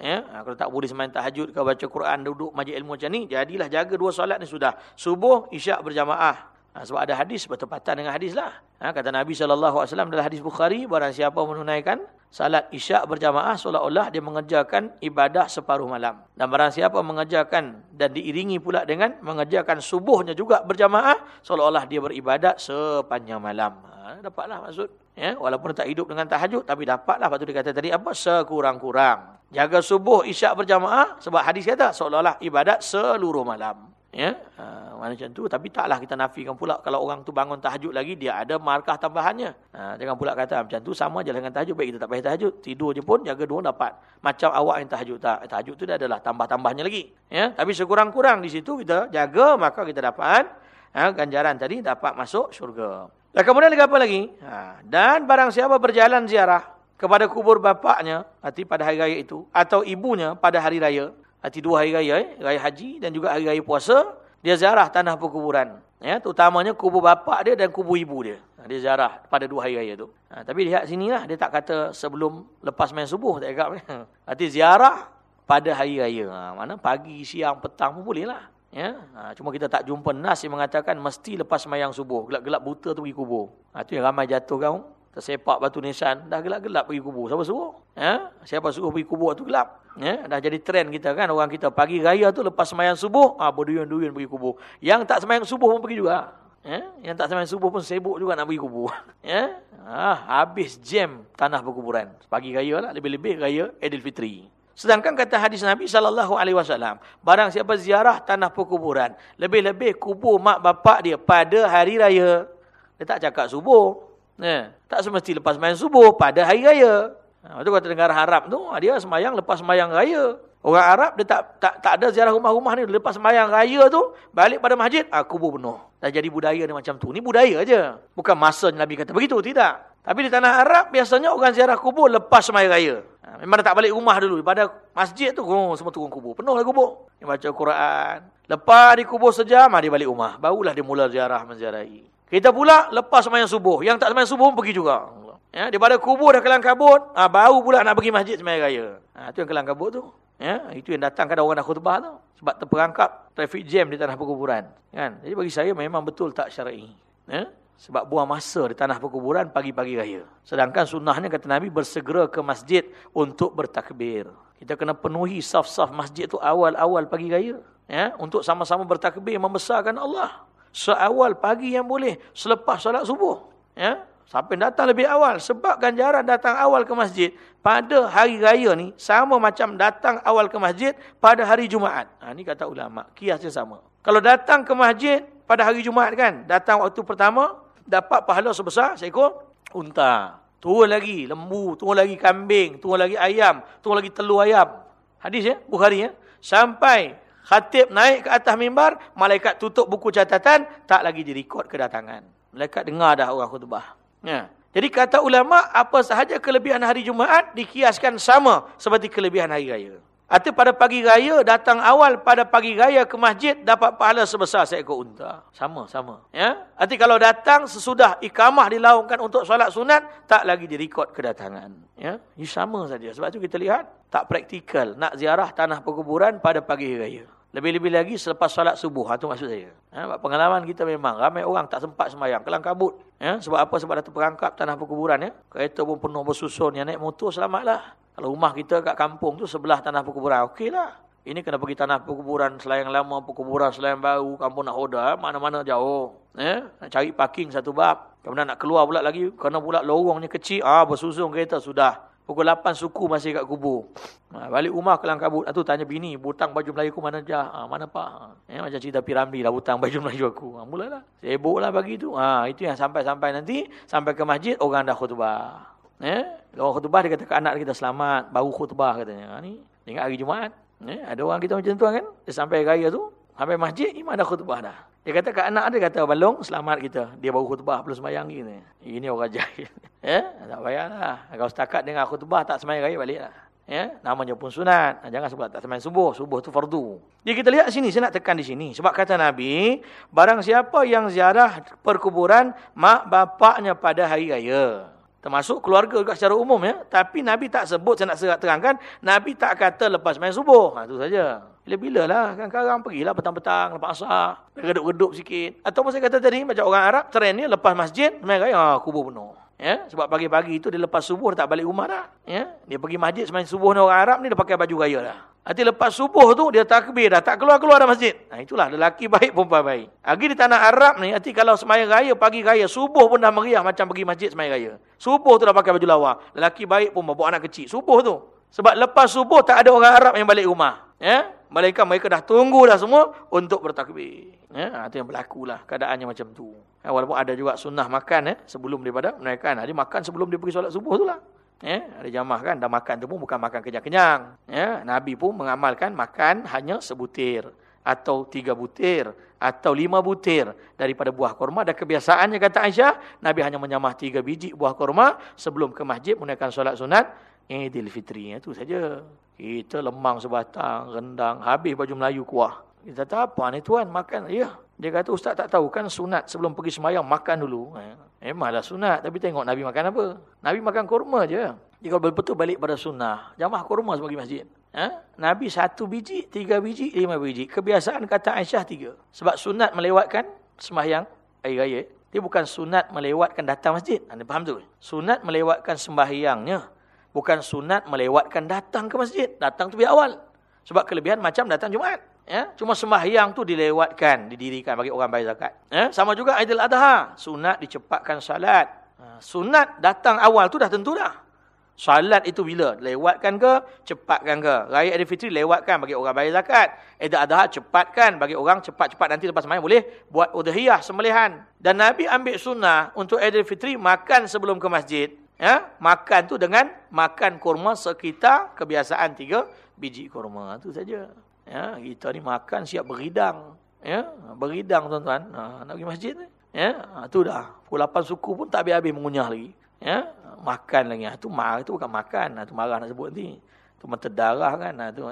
Ya, kalau tak boleh semayang tahajud kau baca Quran duduk majlis ilmu macam ni, jadilah jaga dua solat ni sudah. Subuh, isyak berjamaah. Ha, sebab ada hadis bertepatan dengan hadis lah. Ha, kata Nabi SAW dalam hadis Bukhari, barang siapa menunaikan salat isyak berjamaah seolah-olah dia mengerjakan ibadah separuh malam. Dan barang siapa mengerjakan dan diiringi pula dengan mengerjakan subuhnya juga berjamaah seolah-olah dia beribadat sepanjang malam. Ha, dapatlah maksud. Ya, walaupun tak hidup dengan tahajud tapi dapatlah waktu dia kata tadi apa sekurang-kurang. Jaga subuh isyak berjamaah sebab hadis kata seolah-olah ibadat seluruh malam. Ya, ha, mana macam tu. Tapi taklah kita nafikan pula kalau orang tu bangun tahajud lagi, dia ada markah tambahannya. Ha, jangan pula kata macam tu sama je dengan tahajud. Baik kita tak payah tahajud. Tidur je pun jaga dua dapat. Macam awak yang tahajud tak. Tahajud tu dia adalah tambah-tambahnya lagi. Ya, tapi sekurang-kurang di situ kita jaga, maka kita dapat ha, ganjaran tadi dapat masuk syurga. Dan kemudian lagi apa lagi? Ha, dan barang siapa berjalan ziarah kepada kubur bapaknya, arti pada hari raya itu, atau ibunya pada hari raya, Hati dua hari raya, eh? raya haji dan juga hari raya puasa, dia ziarah tanah perkuburan. Ya, terutamanya kubur bapa dia dan kubur ibu dia. Ha, dia ziarah pada dua hari raya tu. Ha, tapi lihat sini lah, dia tak kata sebelum lepas main subuh, tak agak. (laughs) Hati ziarah pada hari raya. Ha, mana pagi, siang, petang pun boleh lah. Ya, ha, cuma kita tak jumpa nas yang mengatakan mesti lepas semayang subuh. Gelap-gelap buta tu pergi kubur. Ha, tu yang ramai jatuh kau. Tersepak batu nisan. Dah gelap-gelap pergi kubur. Siapa suruh? Ya? Siapa suruh pergi kubur waktu gelap? Ya? Dah jadi trend kita kan. Orang kita pagi raya tu lepas semayang subuh. Ah, berduyun-duyun pergi kubur. Yang tak semayang subuh pun pergi juga. Ya? Yang tak semayang subuh pun sibuk juga nak pergi kubur. Ya? (laughs) Ah, habis jam tanah perkuburan. Pagi raya lah. Lebih-lebih raya Aidil Fitri. Sedangkan kata hadis Nabi sallallahu alaihi wasallam, barang siapa ziarah tanah perkuburan, lebih-lebih kubur mak bapak dia pada hari raya, dia tak cakap subuh. Ya. Tak semesti lepas semayang subuh pada hari raya. Ha, itu kata negara Arab tu, ha, dia semayang lepas semayang raya. Orang Arab dia tak tak tak ada ziarah rumah-rumah ni lepas semayang raya tu balik pada masjid ah kubur penuh. Dah jadi budaya ni macam tu. Ni budaya aja. Bukan masa Nabi kata begitu, tidak. Tapi di tanah Arab biasanya orang ziarah kubur lepas semayang raya. Ha, memang tak balik rumah dulu pada masjid tu oh, semua turun kubur. Penuh lah kubur. Dia baca Quran. Lepas di kubur sejam dia balik rumah. Barulah dia mula ziarah menziarahi. Kita pula lepas semayang subuh. Yang tak semayang subuh pun pergi juga. Ya, daripada kubur dah kelang kabut, ha, baru pula nak pergi masjid semayang raya. Ha, itu yang kelang kabut tu. Ya, itu yang datang kadang orang nak khutbah tu. Sebab terperangkap traffic jam di tanah perkuburan. Kan? Jadi bagi saya memang betul tak syar'i. Ya? Sebab buang masa di tanah perkuburan pagi-pagi raya. Sedangkan sunnahnya kata Nabi bersegera ke masjid untuk bertakbir. Kita kena penuhi saf-saf masjid tu awal-awal pagi raya. Ya? Untuk sama-sama bertakbir membesarkan Allah seawal pagi yang boleh selepas solat subuh ya yang datang lebih awal? Sebab ganjaran datang awal ke masjid pada hari raya ni sama macam datang awal ke masjid pada hari Jumaat. Ha, ni kata ulama. Kiasnya sama. Kalau datang ke masjid pada hari Jumaat kan, datang waktu pertama, dapat pahala sebesar seekor unta. Turun lagi lembu, turun lagi kambing, turun lagi ayam, turun lagi telur ayam. Hadis ya, Bukhari ya. Sampai khatib naik ke atas mimbar, malaikat tutup buku catatan, tak lagi direkod kedatangan. Malaikat dengar dah orang khutbah. Ya. Jadi kata ulama apa sahaja kelebihan hari Jumaat dikiaskan sama seperti kelebihan hari raya. Atau pada pagi raya datang awal pada pagi raya ke masjid dapat pahala sebesar seekor unta. Sama sama. Ya. Arti kalau datang sesudah ikamah dilaungkan untuk solat sunat tak lagi direkod kedatangan. Ya. Ini sama saja. Sebab tu kita lihat tak praktikal nak ziarah tanah perkuburan pada pagi raya. Lebih-lebih lagi selepas solat subuh. Itu ha, maksud saya. Ha, pengalaman kita memang ramai orang tak sempat semayang. Kelang kabut. Ya, sebab apa? Sebab dah terperangkap tanah perkuburan. Ya. Kereta pun penuh bersusun. Yang naik motor selamatlah. Kalau rumah kita kat kampung tu sebelah tanah perkuburan. Okeylah. Ini kena pergi tanah perkuburan selayang lama, perkuburan selayang baru. Kampung nak hoda. Mana-mana jauh. Ya. Nak cari parking satu bab. Kemudian nak keluar pula lagi. Kena pula lorongnya kecil. Ah Bersusun kereta sudah. Pukul 8 suku masih kat kubur. Ha, balik rumah kelang kabut. Itu tanya bini, butang baju Melayu aku mana jah? Ha, mana pak? Ha, eh, macam cerita Piramli lah butang baju (laughs) Melayu aku. Ha, mulalah. Sibuk lah bagi tu. Ha, itu yang sampai-sampai nanti. Sampai ke masjid, orang dah khutbah. Eh? Orang khutbah dia kata ke anak kita selamat. Baru khutbah katanya. Ha, ni, ingat hari Jumaat. Eh? Ada orang kita macam tu kan? Dia sampai raya tu. Sampai masjid, imam dah khutbah dah. Dia kata ke anak dia kata balong selamat kita. Dia baru khutbah belum sembahyang gitu. Ini orang jahil. (laughs) ya, tak payahlah. Kalau setakat dengar khutbah tak sembahyang raya baliklah. Ya, namanya pun sunat. Jangan sebab tak sembahyang subuh. Subuh tu fardu. Jadi kita lihat sini, saya nak tekan di sini. Sebab kata Nabi, barang siapa yang ziarah perkuburan mak bapaknya pada hari raya. Termasuk keluarga juga secara umum ya. Tapi Nabi tak sebut, saya nak terangkan. Nabi tak kata lepas main subuh. Ha, itu saja. Bila-bila lah. Sekarang pergilah petang-petang, lepas asar. Redup-redup sikit. Atau saya kata tadi, macam orang Arab, trend ni lepas masjid, semain raya, ha, kubur penuh. Ya, sebab pagi-pagi itu dia lepas subuh tak balik rumah dah. Ya, dia pergi masjid semain subuh ni orang Arab ni dia pakai baju raya dah. Nanti lepas subuh tu dia takbir dah, tak keluar-keluar dah masjid. Nah itulah lelaki baik perempuan baik. Lagi di tanah Arab ni, nanti kalau semain raya pagi raya, subuh pun dah meriah macam pergi masjid semain raya. Subuh tu dah pakai baju lawa. Lelaki baik pun bawa anak kecil. Subuh tu. Sebab lepas subuh tak ada orang Arab yang balik rumah. Ya, Malaikat mereka dah tunggu dah semua untuk bertakbir. Ya, itu yang berlaku lah keadaannya macam tu. Ya, walaupun ada juga sunnah makan ya, sebelum daripada menaikkan. Dia makan sebelum dia pergi solat subuh tu lah. Ya, ada jamah kan, dah makan tu pun bukan makan kenyang-kenyang. Ya, Nabi pun mengamalkan makan hanya sebutir. Atau tiga butir. Atau lima butir daripada buah korma. Dan kebiasaannya kata Aisyah, Nabi hanya menyamah tiga biji buah korma sebelum ke masjid menaikkan solat sunat. Idul Fitri. Itu saja. Kita lemang sebatang, rendang, habis baju Melayu kuah. Kita kata, apa ni tuan, makan. Ya, dia kata, ustaz tak tahu kan sunat sebelum pergi semayang, makan dulu. Eh, memanglah sunat, tapi tengok Nabi makan apa. Nabi makan kurma je. Jika betul-betul balik pada sunnah, jamah kurma sebagai masjid. Eh? Nabi satu biji, tiga biji, lima biji. Kebiasaan kata Aisyah tiga. Sebab sunat melewatkan semayang, air raya. Dia bukan sunat melewatkan datang masjid. Anda faham tu? Sunat melewatkan sembahyangnya. Bukan sunat melewatkan datang ke masjid. Datang tu biar awal. Sebab kelebihan macam datang Jumaat. Ya? Cuma sembahyang tu dilewatkan, didirikan bagi orang bayar zakat. Ya? Sama juga Aidil Adha. Sunat dicepatkan salat. Ha, sunat datang awal tu dah tentu dah. Salat itu bila? Lewatkan ke? Cepatkan ke? Raya Aidil Fitri lewatkan bagi orang bayar zakat. Aidil Adha cepatkan bagi orang cepat-cepat nanti lepas semayang boleh buat udhiyah sembelihan. Dan Nabi ambil sunnah untuk Aidil Fitri makan sebelum ke masjid ya makan tu dengan makan kurma sekitar kebiasaan tiga biji kurma tu saja ya kita ni makan siap beridang. Ya beridang tuan-tuan. Ha, nak pergi masjid ni? Ya ha, tu dah. Pukul 8 suku pun tak habis-habis mengunyah lagi. Ya makan lagi. Ha, tu marah tu bukan makan. Ha, tu marah nak sebut ni tu mata darah kan. Ha, tu,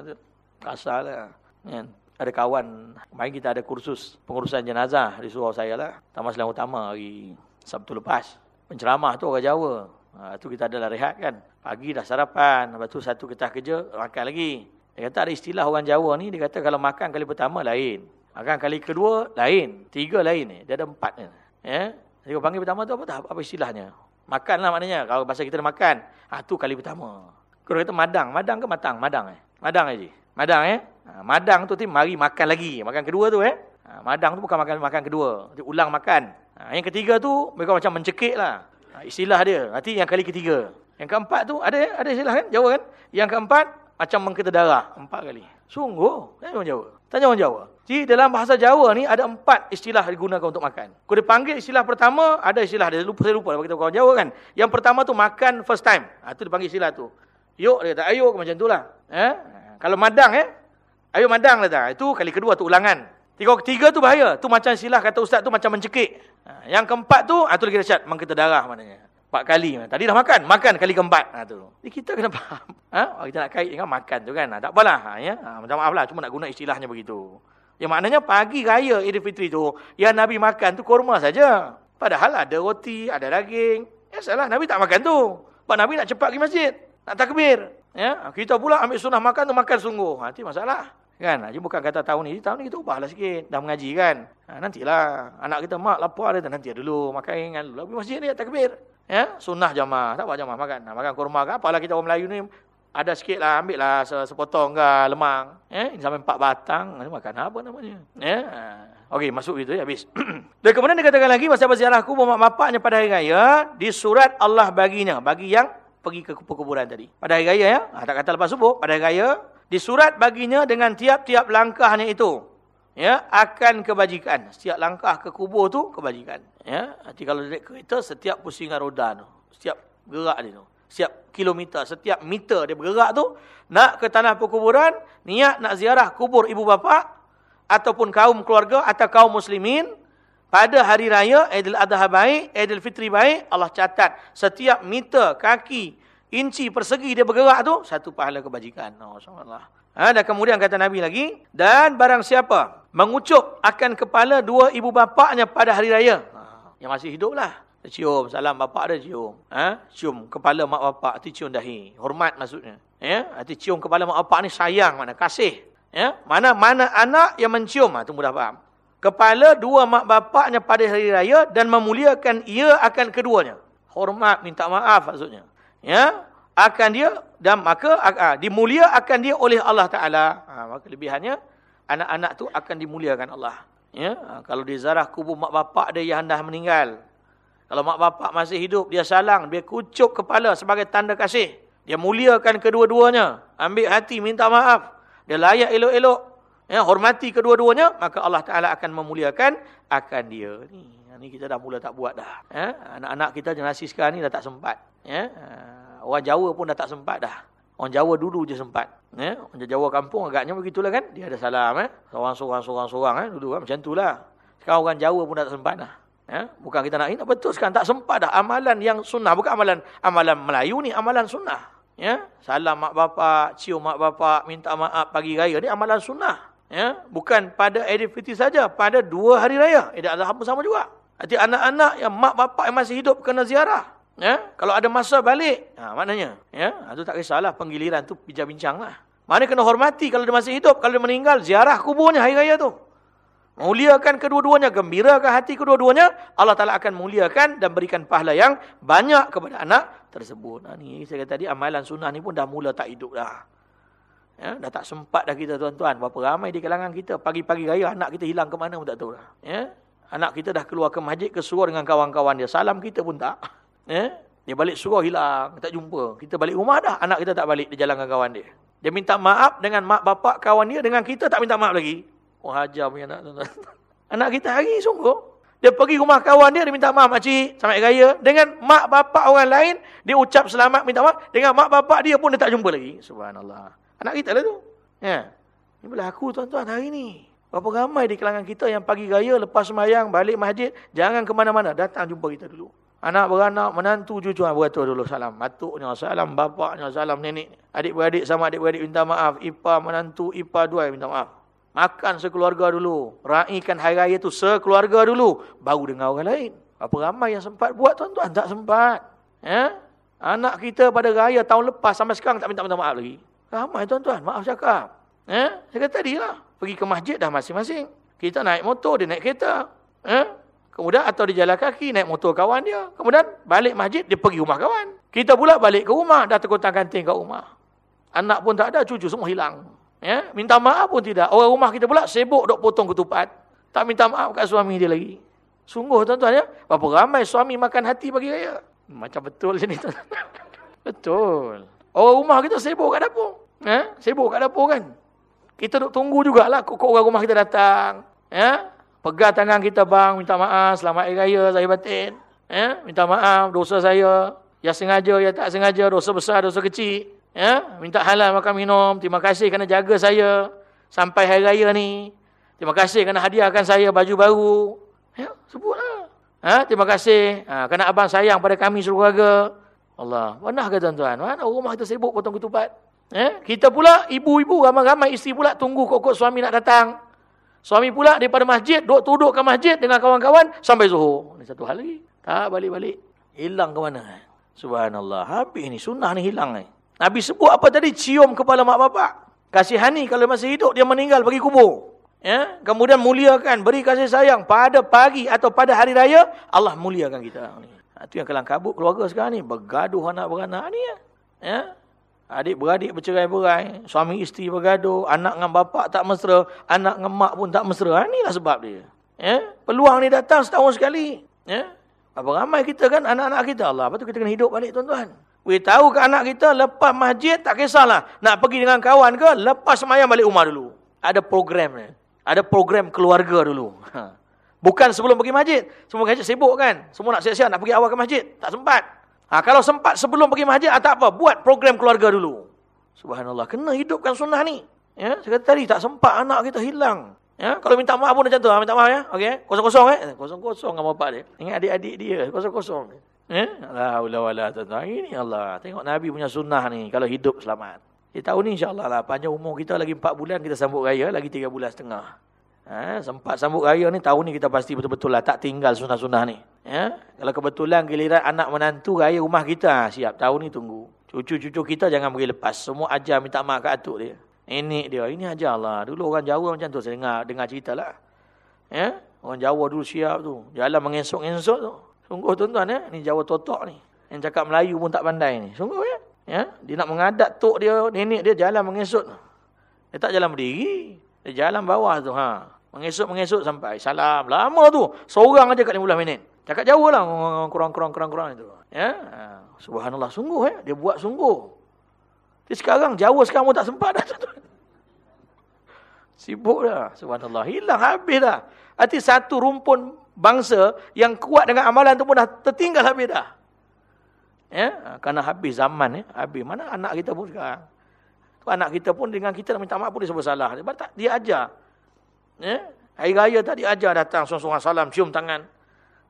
kasarlah ya ada kawan. Main kita ada kursus pengurusan jenazah di surau saya lah. Tamas yang utama hari Sabtu lepas. Penceramah tu orang Jawa. Ha, tu kita adalah rehat kan. Pagi dah sarapan. Lepas tu satu kita kerja, makan lagi. Dia kata ada istilah orang Jawa ni, dia kata kalau makan kali pertama lain. Makan kali kedua lain. Tiga lain ni. Dia ada empat ni. Ya? Dia panggil pertama tu apa tak? Apa istilahnya? Makan lah maknanya. Kalau bahasa kita makan. Ha, tu kali pertama. Kalau kata madang. Madang ke matang? Madang eh? Madang eh? Madang eh? Ha, madang tu tim mari makan lagi. Makan kedua tu eh? Ha, madang tu bukan makan makan kedua. Dia ulang makan. Ha, yang ketiga tu mereka macam mencekik lah. Istilah dia. Nanti yang kali ketiga. Yang keempat tu ada ada istilah kan? Jawa kan? Yang keempat macam mengketa darah. Empat kali. Sungguh. Tanya orang Jawa. Tanya orang Jawa. Jadi dalam bahasa Jawa ni ada empat istilah digunakan untuk makan. Kau dipanggil istilah pertama, ada istilah dia. Lupa, saya lupa. Kita orang Jawa kan. Yang pertama tu makan first time. Ha, tu dipanggil istilah tu. Yuk, dia kata, ayo macam tu lah. Eh? Kalau madang eh. Ayo madang lah tak. Itu kali kedua tu ulangan. Tiga ketiga tu bahaya. Tu macam istilah kata ustaz tu macam mencekik. Ha, yang keempat tu, ha, tu lagi dahsyat. Mengketa darah maknanya. Empat kali. Tadi dah makan. Makan kali keempat. Ha, tu. Jadi kita kena faham. (laughs) Ha? Oh, kita nak kait dengan makan tu kan. Ha, tak apalah. Ha, ya? ha, minta maaf lah. Cuma nak guna istilahnya begitu. Yang maknanya pagi raya Idul Fitri tu, yang Nabi makan tu kurma saja. Padahal ada roti, ada daging. Ya salah, Nabi tak makan tu. Sebab Nabi nak cepat pergi masjid. Nak takbir. Ya, kita pula ambil sunnah makan tu makan sungguh. Ha, nanti masalah. Kan? Jadi bukan kata tahun ni, tahun ni kita ubahlah sikit. Dah mengaji kan? Ha, nantilah. Anak kita mak lapar dia nanti dulu makan ringan dulu. Pergi masjid ni takbir. Ya, sunnah jamaah. Tak apa jamaah makan. Ha, makan kurma kan? Apalah kita orang Melayu ni ada sikit lah, ambil lah sepotong ke lemang. Eh, sampai empat batang. Makan apa namanya? Eh, Okey, masuk itu ya, habis. (clears throat) Dan kemudian dikatakan lagi, masa berziarah kubur mak bapaknya pada hari raya, di surat Allah baginya. Bagi yang pergi ke kuburan tadi. Pada hari raya ya, ha, tak kata lepas subuh, pada hari raya, di surat baginya dengan tiap-tiap langkahnya itu. Ya, akan kebajikan. Setiap langkah ke kubur tu kebajikan. Ya, nanti kalau naik kereta setiap pusingan roda tu, setiap gerak dia tu setiap kilometer, setiap meter dia bergerak tu, nak ke tanah perkuburan, niat nak ziarah kubur ibu bapa, ataupun kaum keluarga atau kaum muslimin, pada hari raya, Aidil Adha baik, Aidil Fitri baik, Allah catat setiap meter, kaki, inci persegi dia bergerak tu, satu pahala kebajikan. Oh, ha, dan kemudian kata Nabi lagi, dan barang siapa mengucup akan kepala dua ibu bapaknya pada hari raya, ha, yang masih hidup lah. Cium salam bapak dia cium. Ha? Cium kepala mak bapak tu cium dahi. Hormat maksudnya. Ya, hati cium kepala mak bapak ni sayang mana kasih. Ya, mana mana anak yang mencium ah tu mudah faham. Kepala dua mak bapaknya pada hari raya dan memuliakan ia akan keduanya. Hormat minta maaf maksudnya. Ya, akan dia dan maka uh, dimulia akan dia oleh Allah Taala. Ha, maka lebihannya anak-anak tu akan dimuliakan Allah. Ya, ha, kalau di zarah kubur mak bapak dia yang dah meninggal, kalau mak bapak masih hidup, dia salang, dia kucuk kepala sebagai tanda kasih. Dia muliakan kedua-duanya. Ambil hati, minta maaf. Dia layak elok-elok. Ya, hormati kedua-duanya, maka Allah Ta'ala akan memuliakan akan dia. Ni, ni kita dah mula tak buat dah. Ya, anak-anak kita generasi sekarang ni dah tak sempat. Ya, orang Jawa pun dah tak sempat dah. Orang Jawa dulu je sempat. Ya, orang Jawa kampung agaknya begitulah kan. Dia ada salam. Eh. Seorang-seorang-seorang eh. dulu kan. Macam itulah. Sekarang orang Jawa pun tak sempat dah. Ya, bukan kita nak ini betul sekarang tak sempat dah amalan yang sunnah bukan amalan amalan Melayu ni amalan sunnah. Ya, salam mak bapak, cium mak bapak, minta maaf pagi raya ni amalan sunnah. Ya, bukan pada Idul Fitri saja, pada dua hari raya. Idul Adha pun sama juga. Nanti anak-anak yang mak bapak yang masih hidup kena ziarah. Ya, kalau ada masa balik, ha, maknanya. Ya, itu ha, tak kisahlah penggiliran tu bincang-bincang lah. Mana kena hormati kalau dia masih hidup, kalau dia meninggal, ziarah kuburnya hari raya tu. Muliakan kedua-duanya, gembirakan hati kedua-duanya, Allah Ta'ala akan muliakan dan berikan pahala yang banyak kepada anak tersebut. Nah, ni saya kata tadi, amalan sunnah ni pun dah mula tak hidup dah. Ya, dah tak sempat dah kita tuan-tuan. Berapa ramai di kalangan kita, pagi-pagi raya anak kita hilang ke mana pun tak tahu dah. Ya, anak kita dah keluar ke masjid, ke surau dengan kawan-kawan dia. Salam kita pun tak. Ya, dia balik surau hilang, tak jumpa. Kita balik rumah dah, anak kita tak balik, dia jalan dengan kawan dia. Dia minta maaf dengan mak bapak kawan dia, dengan kita tak minta maaf lagi. Oh hajar punya anak (laughs) Anak kita hari sungguh. Dia pergi rumah kawan dia, dia minta maaf makcik, selamat raya. Dengan mak bapak orang lain, dia ucap selamat, minta maaf. Dengan mak bapak dia pun dia tak jumpa lagi. Subhanallah. Anak kita lah tu. Ya. Ini berlaku tuan-tuan hari ni. Berapa ramai di kalangan kita yang pagi raya, lepas semayang, balik masjid, jangan ke mana-mana. Datang jumpa kita dulu. Anak beranak, menantu, cucu, beratur dulu salam. Matuknya salam, bapaknya salam, nenek. Adik-beradik sama adik-beradik minta maaf. Ipa menantu, ipa dua minta maaf. Makan sekeluarga dulu. Raikan hari raya itu sekeluarga dulu. Baru dengar orang lain. Apa ramai yang sempat buat tuan-tuan? Tak sempat. Ya? Anak kita pada raya tahun lepas sampai sekarang tak minta-minta maaf lagi. Ramai tuan-tuan. Maaf cakap. Ya? Saya kata tadi lah. Pergi ke masjid dah masing-masing. Kita naik motor, dia naik kereta. Ya? Kemudian atau dia jalan kaki, naik motor kawan dia. Kemudian balik masjid, dia pergi rumah kawan. Kita pula balik ke rumah, dah terkotak kanting kat rumah. Anak pun tak ada, cucu semua hilang. Ya, minta maaf pun tidak. Orang rumah kita pula sibuk dok potong ketupat. Tak minta maaf kat suami dia lagi. Sungguh tuan-tuan ya. Berapa ramai suami makan hati bagi raya. Macam betul sini tu. (laughs) betul. Oh rumah kita sibuk kat dapur. Eh? Sibuk kat dapur kan. Kita duk tunggu jugalah kok orang rumah kita datang. Ya? Pegang tangan kita bang, minta maaf, selamat hari raya saya batin. Ya? Minta maaf dosa saya. Ya sengaja, ya tak sengaja, dosa besar, dosa kecil. Ya? Minta halal makan minum. Terima kasih kerana jaga saya sampai hari raya ni. Terima kasih kerana hadiahkan saya baju baru. Ya, sebutlah. Ha? Terima kasih ha, kerana abang sayang pada kami seluruh keluarga. Allah, mana ke tuan-tuan? Mana rumah kita sibuk potong ketupat? Eh? Kita pula, ibu-ibu, ramai-ramai isteri pula tunggu kok-kok suami nak datang. Suami pula daripada masjid, duduk ke masjid dengan kawan-kawan sampai zuhur. Ini satu hal lagi. Tak balik-balik. Hilang ke mana? Subhanallah. Habis ni, sunnah ni hilang ni. Nabi sebut apa tadi? Cium kepala mak bapak. Kasihani kalau masih hidup, dia meninggal pergi kubur. Ya? Kemudian muliakan, beri kasih sayang pada pagi atau pada hari raya, Allah muliakan kita. Itu yang kelang kabut keluarga sekarang ni. Bergaduh anak beranak ni. Ya? ya? Adik beradik bercerai-berai, suami isteri bergaduh, anak dengan bapak tak mesra, anak dengan mak pun tak mesra. Ha, inilah sebab dia. Ya? Peluang ni datang setahun sekali. Ya? Apa ramai kita kan anak-anak kita. Allah, apa tu kita kena hidup balik tuan-tuan. Weh tahu ke anak kita lepas masjid tak kisahlah. Nak pergi dengan kawan ke, lepas semayang balik rumah dulu. Ada program ni. Ada program keluarga dulu. Ha. Bukan sebelum pergi masjid. Semua masjid sibuk kan. Semua nak siap-siap nak pergi awal ke masjid. Tak sempat. Ha, kalau sempat sebelum pergi masjid, ha, tak apa. Buat program keluarga dulu. Subhanallah. Kena hidupkan sunnah ni. Ya, saya kata tadi, tak sempat anak kita hilang. Ya, kalau minta maaf pun macam tu. Ha, minta maaf ya. Okey. Kosong-kosong eh. Kosong-kosong dengan bapak dia. Ingat adik-adik dia. Kosong-kosong. Ya. Allah, Allah, Allah. Tuan-tuan. Ini Allah. Tengok Nabi punya sunnah ni. Kalau hidup selamat. Di tahun ni insyaAllah lah. Panjang umur kita lagi 4 bulan kita sambut raya. Lagi 3 bulan setengah. Ha, sempat sambut raya ni. Tahun ni kita pasti betul-betul lah. Tak tinggal sunnah-sunnah ni. Ya? Kalau kebetulan giliran anak menantu raya rumah kita. Ha, siap. Tahun ni tunggu. Cucu-cucu kita jangan beri lepas. Semua ajar minta maaf kat atuk dia. Ini dia. Ini ajar lah. Dulu orang Jawa macam tu. Saya dengar, dengar cerita lah. Ya? Orang Jawa dulu siap tu. Jalan mengesok-esok tu. Sungguh tuan-tuan ya. Ni Jawa totok ni. Yang cakap Melayu pun tak pandai ni. Sungguh ya. Ya, dia nak mengadat tok dia, nenek dia jalan mengesut. Dia tak jalan berdiri. Dia jalan bawah tu, ha. Mengesut-mengesut sampai salam. Lama tu. Seorang aja kat 15 minit. Cakap jauh lah. Kurang-kurang-kurang-kurang itu. Ya. Ha. Subhanallah. Sungguh ya. Dia buat sungguh. Tapi sekarang jauh sekarang pun tak sempat dah. (laughs) Sibuk dah. Subhanallah. Hilang habis dah. Arti satu rumpun bangsa yang kuat dengan amalan tu pun dah tertinggal habis dah. Ya, karena habis zaman ya, habis mana anak kita pun sekarang. Anak kita pun dengan kita minta maaf pun dia sebut salah. Tak dia ajar. Ya, hari raya tak diajar datang seorang-seorang salam cium tangan.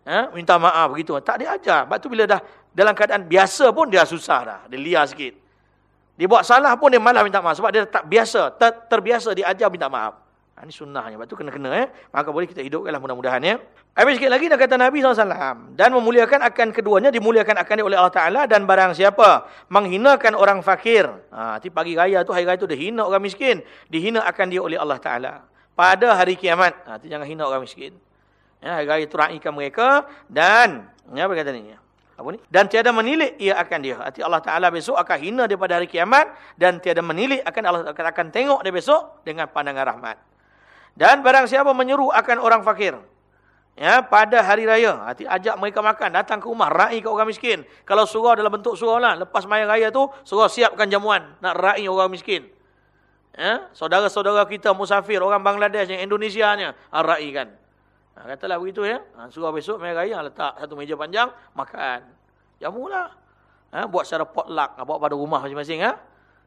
Ya, minta maaf begitu. Tak diajar. Sebab tu bila dah dalam keadaan biasa pun dia susah dah. Dia liar sikit. Dia buat salah pun dia malah minta maaf sebab dia tak biasa, ter terbiasa diajar minta maaf. Ha, ini sunnahnya. Lepas tu kena-kena. Eh? Maka boleh kita hidupkanlah mudah-mudahan. Ya? Habis sikit lagi nak kata Nabi SAW. Dan memuliakan akan keduanya. Dimuliakan akan dia oleh Allah Ta'ala. Dan barang siapa. Menghinakan orang fakir. Ha, pagi raya tu, hari raya tu dia hina orang miskin. Dihina akan dia oleh Allah Ta'ala. Pada hari kiamat. Ha, jangan hina orang miskin. Ya, hari raya tu raihkan mereka. Dan. Ya, apa kata ni? Apa ni? Dan tiada menilik ia akan dia. Arti Allah Ta'ala besok akan hina dia pada hari kiamat. Dan tiada menilik akan Allah akan, akan tengok dia besok. Dengan pandangan rahmat. Dan barang siapa menyeru akan orang fakir. Ya, pada hari raya. Hati ajak mereka makan. Datang ke rumah. Raih ke orang miskin. Kalau surau dalam bentuk surau lah. Lepas maya raya tu. Surau siapkan jamuan. Nak raih orang miskin. Ya, Saudara-saudara kita musafir. Orang Bangladesh yang Indonesia ni. Ha, raih kan. Ha, katalah begitu ya. Ha, surau besok maya raya. Letak satu meja panjang. Makan. Jamu lah. Ha, buat secara potluck. Ha, bawa pada rumah masing-masing. Ha.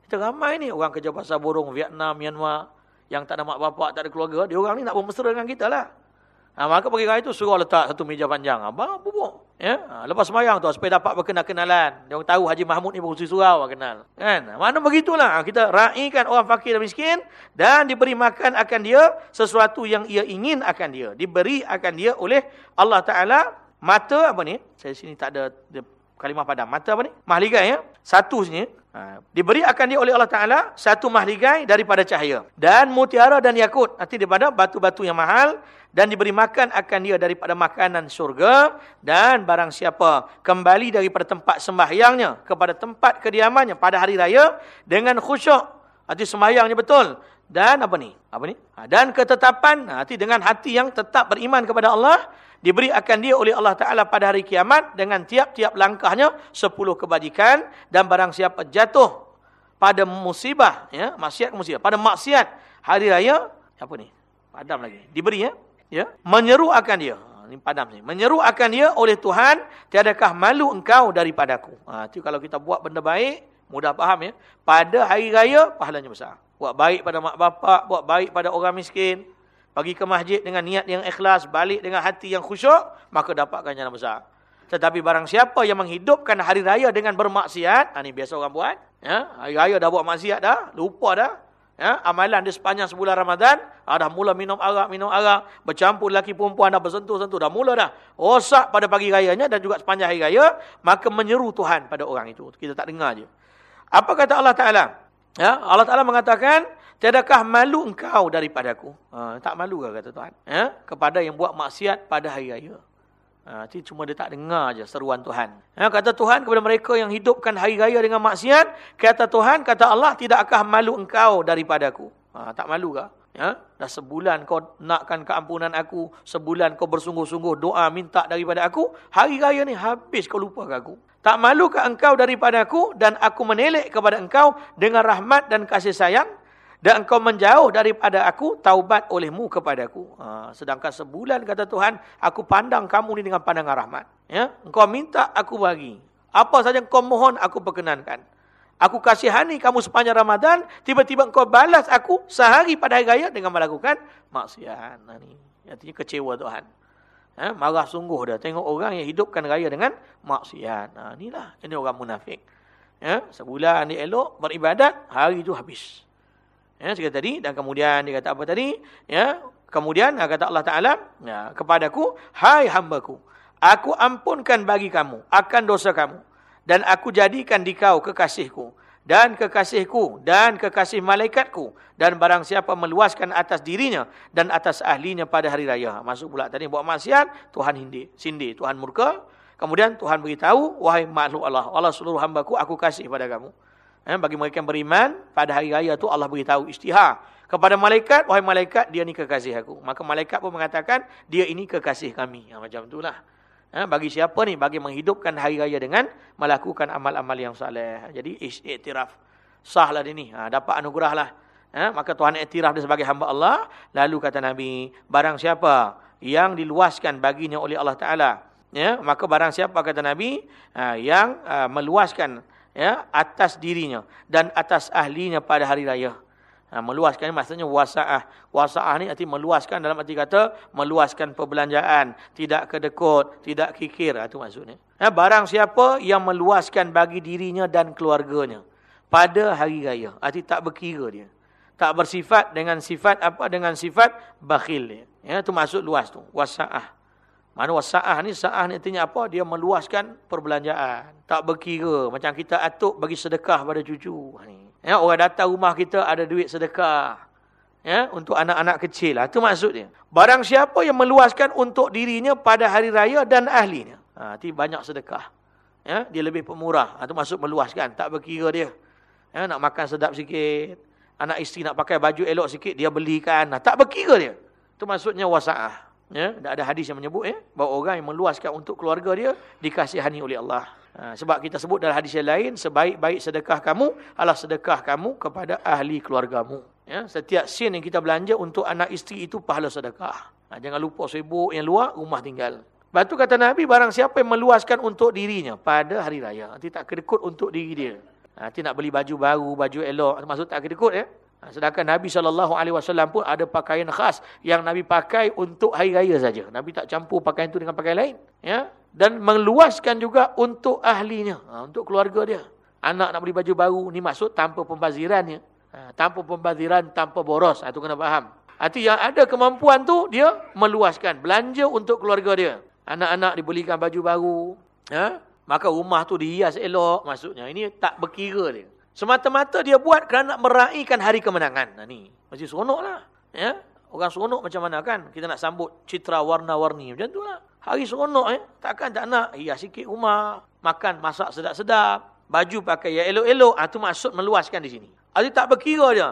Kita ramai ni. Orang kerja pasar burung. Vietnam, Myanmar yang tak ada mak bapak, tak ada keluarga, dia orang ni nak bermesra dengan kita lah. Ha, maka pagi hari itu suruh letak satu meja panjang. Abang bubuk. Ya? Ha, lepas semayang tu supaya dapat berkenal-kenalan. Dia orang tahu Haji Mahmud ni berusia surau kenal. Kan? Mana begitulah. Ha, kita raikan orang fakir dan miskin dan diberi makan akan dia sesuatu yang ia ingin akan dia. Diberi akan dia oleh Allah Taala mata apa ni? Saya sini tak ada kalimah padam. Mata apa ni? Mahligai ya. Satu sini Ha, diberi akan dia oleh Allah Ta'ala satu mahligai daripada cahaya. Dan mutiara dan yakut. Nanti daripada batu-batu yang mahal. Dan diberi makan akan dia daripada makanan syurga. Dan barang siapa kembali daripada tempat sembahyangnya kepada tempat kediamannya pada hari raya. Dengan khusyuk. Hati sembahyang ni betul. Dan apa ni? Apa ni? Ha, dan ketetapan, ha, hati dengan hati yang tetap beriman kepada Allah, diberi akan dia oleh Allah Ta'ala pada hari kiamat, dengan tiap-tiap langkahnya, sepuluh kebajikan, dan barang siapa jatuh pada musibah, ya, maksiat musibah, pada maksiat, hari raya, apa ni? Padam lagi. Diberi ya. Ya, menyeru akan dia. Ha, ini padam ni. Menyeru akan dia oleh Tuhan, tiadakah malu engkau daripadaku. Ha, itu kalau kita buat benda baik, mudah faham ya. Pada hari raya, pahalanya besar. Buat baik pada mak bapak, buat baik pada orang miskin. Pergi ke masjid dengan niat yang ikhlas, balik dengan hati yang khusyuk, maka dapatkan jalan besar. Tetapi barang siapa yang menghidupkan hari raya dengan bermaksiat, ini ha, biasa orang buat. Ya, hari raya dah buat maksiat dah, lupa dah. Ya, amalan di sepanjang sebulan Ramadan, ah, dah mula minum arak, minum arak, bercampur lelaki perempuan, dah bersentuh-sentuh, dah mula dah. Rosak pada pagi rayanya dan juga sepanjang hari raya, maka menyeru Tuhan pada orang itu. Kita tak dengar je. Apa kata Allah Ta'ala? Ya, Allah Taala mengatakan, "Tiadakah malu engkau daripadaku?" Ha, tak malu ke kata Tuhan? Ya, kepada yang buat maksiat pada hari raya. Ha, itu cuma dia tak dengar aja seruan Tuhan. Ya, kata Tuhan kepada mereka yang hidupkan hari raya dengan maksiat, kata Tuhan, kata Allah, "Tidakkah malu engkau daripadaku?" Ha, tak malu ke? Ya, dah sebulan kau nakkan keampunan aku, sebulan kau bersungguh-sungguh doa minta daripada aku, hari raya ni habis kau lupa ke aku. Tak malu ke engkau daripada aku dan aku menelek kepada engkau dengan rahmat dan kasih sayang dan engkau menjauh daripada aku taubat olehmu kepadaku. Ha, sedangkan sebulan kata Tuhan, aku pandang kamu ni dengan pandangan rahmat. Ya, engkau minta aku bagi. Apa saja engkau mohon aku perkenankan. Aku kasihani kamu sepanjang Ramadan, tiba-tiba engkau balas aku sehari pada hari raya dengan melakukan maksiat. Nah, ni. Artinya kecewa Tuhan. Ha, marah sungguh dah. Tengok orang yang hidupkan raya dengan maksiat. Nah, inilah. Ini orang munafik. Ya, sebulan dia elok beribadat, hari itu habis. Ya, sekitar tadi. Dan kemudian dia kata apa tadi? Ya, kemudian kata Allah Ta'ala, ya, kepadaku, Hai hambaku, aku ampunkan bagi kamu akan dosa kamu dan aku jadikan di kau kekasihku dan kekasihku dan kekasih malaikatku. Dan barang siapa meluaskan atas dirinya dan atas ahlinya pada hari raya. Masuk pula tadi buat maksiat Tuhan hindi sindi Tuhan murka. Kemudian Tuhan beritahu wahai makhluk Allah Allah seluruh hamba-Ku aku kasih pada kamu. Eh, bagi mereka yang beriman pada hari raya tu Allah beritahu istihar kepada malaikat wahai malaikat dia ni kekasih aku. Maka malaikat pun mengatakan dia ini kekasih kami. Ha, macam itulah Ha, bagi siapa ni? Bagi menghidupkan hari raya dengan melakukan amal-amal yang saleh. Jadi iktiraf. Sahlah dia ni. Ha, dapat anugerah lah. Ha, maka Tuhan iktiraf dia sebagai hamba Allah. Lalu kata Nabi, barang siapa yang diluaskan baginya oleh Allah Ta'ala. Ya, maka barang siapa kata Nabi, ha, yang ha, meluaskan ya, atas dirinya dan atas ahlinya pada hari raya. Ha, meluaskan ini maksudnya wasa'ah. Wasa'ah ni arti meluaskan dalam arti kata meluaskan perbelanjaan. Tidak kedekut, tidak kikir. Itu ha, maksudnya. Ha, barang siapa yang meluaskan bagi dirinya dan keluarganya. Pada hari raya. Arti tak berkira dia. Tak bersifat dengan sifat apa? Dengan sifat bakhil dia. Ya, itu maksud luas tu. Wasa'ah. Mana wasa'ah ni? Sa'ah ni artinya apa? Dia meluaskan perbelanjaan. Tak berkira. Macam kita atuk bagi sedekah pada cucu. Ini. Ya, orang datang rumah kita ada duit sedekah. Ya, untuk anak-anak kecil lah. Itu maksudnya. Barang siapa yang meluaskan untuk dirinya pada hari raya dan ahlinya. Ha, itu banyak sedekah. Ya, dia lebih pemurah. Itu ha, maksud meluaskan. Tak berkira dia. Ya, nak makan sedap sikit. Anak isteri nak pakai baju elok sikit. Dia belikan. Ha, tak berkira dia. Itu maksudnya wasa'ah. Ya, ada hadis yang menyebut ya, bahawa orang yang meluaskan untuk keluarga dia dikasihani oleh Allah. Ha, sebab kita sebut dalam hadis yang lain, sebaik-baik sedekah kamu adalah sedekah kamu kepada ahli keluargamu. Ya, setiap sen yang kita belanja untuk anak isteri itu pahala sedekah. Ha, jangan lupa sibuk yang luar, rumah tinggal. Lepas tu kata Nabi, barang siapa yang meluaskan untuk dirinya pada hari raya. Nanti tak kedekut untuk diri dia. Ha, nanti nak beli baju baru, baju elok. Maksud tak kedekut ya. Ha, sedangkan Nabi SAW pun ada pakaian khas yang Nabi pakai untuk hari raya saja. Nabi tak campur pakaian itu dengan pakaian lain. Ya? Dan meluaskan juga untuk ahlinya, ha, untuk keluarga dia. Anak nak beli baju baru, ni maksud tanpa pembazirannya. Ha, tanpa pembaziran, tanpa boros. Itu kena faham. Arti yang ada kemampuan tu dia meluaskan. Belanja untuk keluarga dia. Anak-anak dibelikan baju baru. Ya? Maka rumah tu dihias elok maksudnya. Ini tak berkira dia. Semata-mata dia buat kerana meraihkan hari kemenangan. Nah, ni mesti seronoklah. Ya? Orang seronok macam mana kan? Kita nak sambut citra warna-warni macam tu lah. Hari seronok eh. Takkan tak nak hias sikit rumah, makan masak sedap-sedap, baju pakai yang elok-elok. Ah tu maksud meluaskan di sini. Arti tak berkira dia.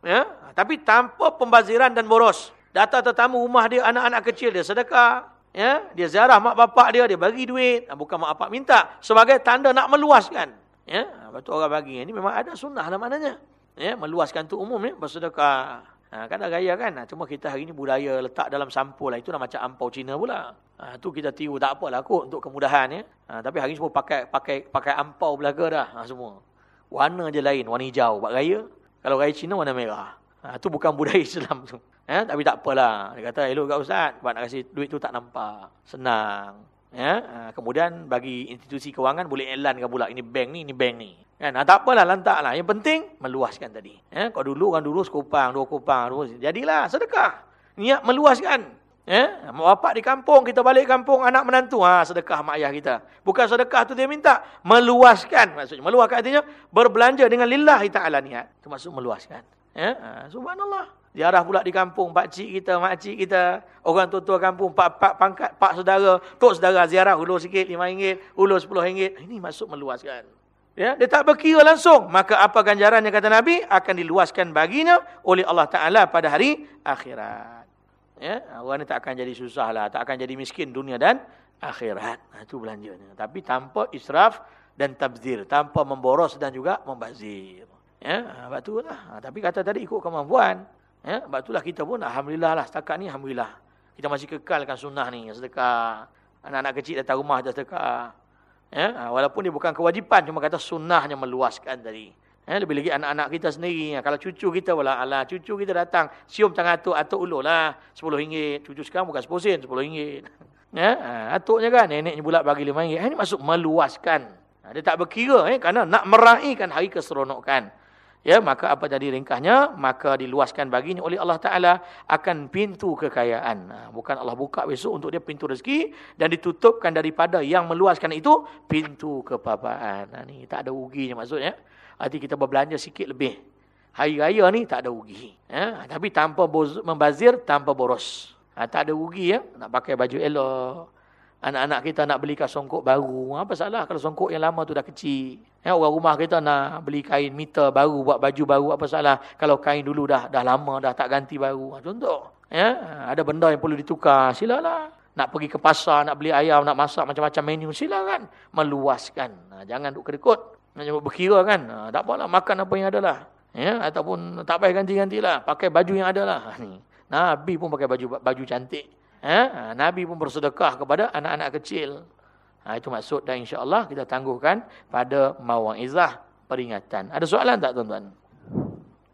Ya? Tapi tanpa pembaziran dan boros. Datang tetamu rumah dia, anak-anak kecil dia sedekah. Ya? Dia ziarah mak bapak dia, dia bagi duit. Ah, bukan mak bapak minta. Sebagai tanda nak meluaskan. Ya? Lepas tu orang bagi. Ini memang ada sunnah lah maknanya. Ya? Meluaskan tu umum ya? bersedekah. Ha, kan dah gaya kan? Ha, cuma kita hari ni budaya letak dalam sampul lah. Itu dah macam ampau Cina pula. Ha, tu kita tiru tak apalah kot untuk kemudahan. Ya? Ha, tapi hari ni semua pakai pakai pakai ampau belaka dah. Ha, semua. Warna je lain. Warna hijau. Buat raya. Kalau raya Cina warna merah. Ha, tu bukan (laughs) budaya Islam tu. Ha, tapi tak apalah. Dia kata elok kat Ustaz. Sebab nak kasih duit tu tak nampak. Senang. Ya? Ha, kemudian bagi institusi kewangan boleh elankan pula. Ini bank ni, ini bank ni. Kan? Ha, tak apalah, lantak lah. Yang penting, meluaskan tadi. Ya? Kalau dulu, kan dulu sekupang, dua kupang. Dua, jadilah, sedekah. Niat meluaskan. Ya? Mak bapak di kampung, kita balik kampung, anak menantu. Ha, sedekah mak ayah kita. Bukan sedekah tu dia minta. Meluaskan. Maksudnya, meluaskan artinya, berbelanja dengan lillahi ta'ala niat. Maksud meluaskan. Ya? Ha, subhanallah. Ziarah pula di kampung, pak cik kita, mak cik kita, orang tua-tua kampung, pak, pak pangkat, pak saudara, tok saudara ziarah, ulur sikit, lima ringgit, ulur sepuluh ringgit. Ini maksud meluaskan. Ya, dia tak berkira langsung. Maka apa ganjarannya kata Nabi? Akan diluaskan baginya oleh Allah Ta'ala pada hari akhirat. Ya, orang ni tak akan jadi susah lah. Tak akan jadi miskin dunia dan akhirat. Nah, itu belanjanya. Tapi tanpa israf dan tabzir. Tanpa memboros dan juga membazir. Ya, sebab tu lah. Tapi kata tadi ikut kemampuan. Ya, sebab itulah kita pun Alhamdulillah lah. Setakat ni Alhamdulillah. Kita masih kekalkan sunnah ni. Sedekah. Anak-anak kecil datang rumah dah sedekah. Ya, ha, walaupun dia bukan kewajipan, cuma kata sunnahnya meluaskan tadi. Ya, lebih lagi anak-anak kita sendiri. Ya, kalau cucu kita pula, ala cucu kita datang, sium tangan atuk, atuk ulur lah. RM10. Cucu sekarang bukan RM10 sen, RM10. Ya, ha, atuknya kan, neneknya pula bagi RM5. Ha, ini maksud meluaskan. Dia tak berkira, eh, kerana nak meraihkan hari keseronokan. Ya, maka apa jadi ringkahnya? Maka diluaskan baginya oleh Allah Ta'ala akan pintu kekayaan. Nah, bukan Allah buka besok untuk dia pintu rezeki dan ditutupkan daripada yang meluaskan itu pintu kepapaan. Nah, ni tak ada ruginya maksudnya. Arti kita berbelanja sikit lebih. Hari raya ni tak ada rugi. Ya? Tapi tanpa membazir, tanpa boros. Ha, tak ada rugi ya. Nak pakai baju elok. Anak-anak kita nak belikan songkok baru. Apa salah kalau songkok yang lama tu dah kecil. Ya, orang rumah kita nak beli kain meter baru, buat baju baru. Apa salah kalau kain dulu dah dah lama, dah tak ganti baru. Ha, contoh. Ya, ada benda yang perlu ditukar. Silalah. Nak pergi ke pasar, nak beli ayam, nak masak macam-macam menu. Silakan. Meluaskan. Ha, jangan duk kedekut. Jangan berkira kan. Ha, tak apalah, makan apa yang ada lah. Ya, ataupun tak payah ganti-gantilah. Pakai baju yang ada lah. Nabi pun pakai baju baju cantik. Ha? Nabi pun bersedekah kepada anak-anak kecil. Ha, itu maksud dan insya-Allah kita tangguhkan pada mauizah peringatan. Ada soalan tak tuan-tuan?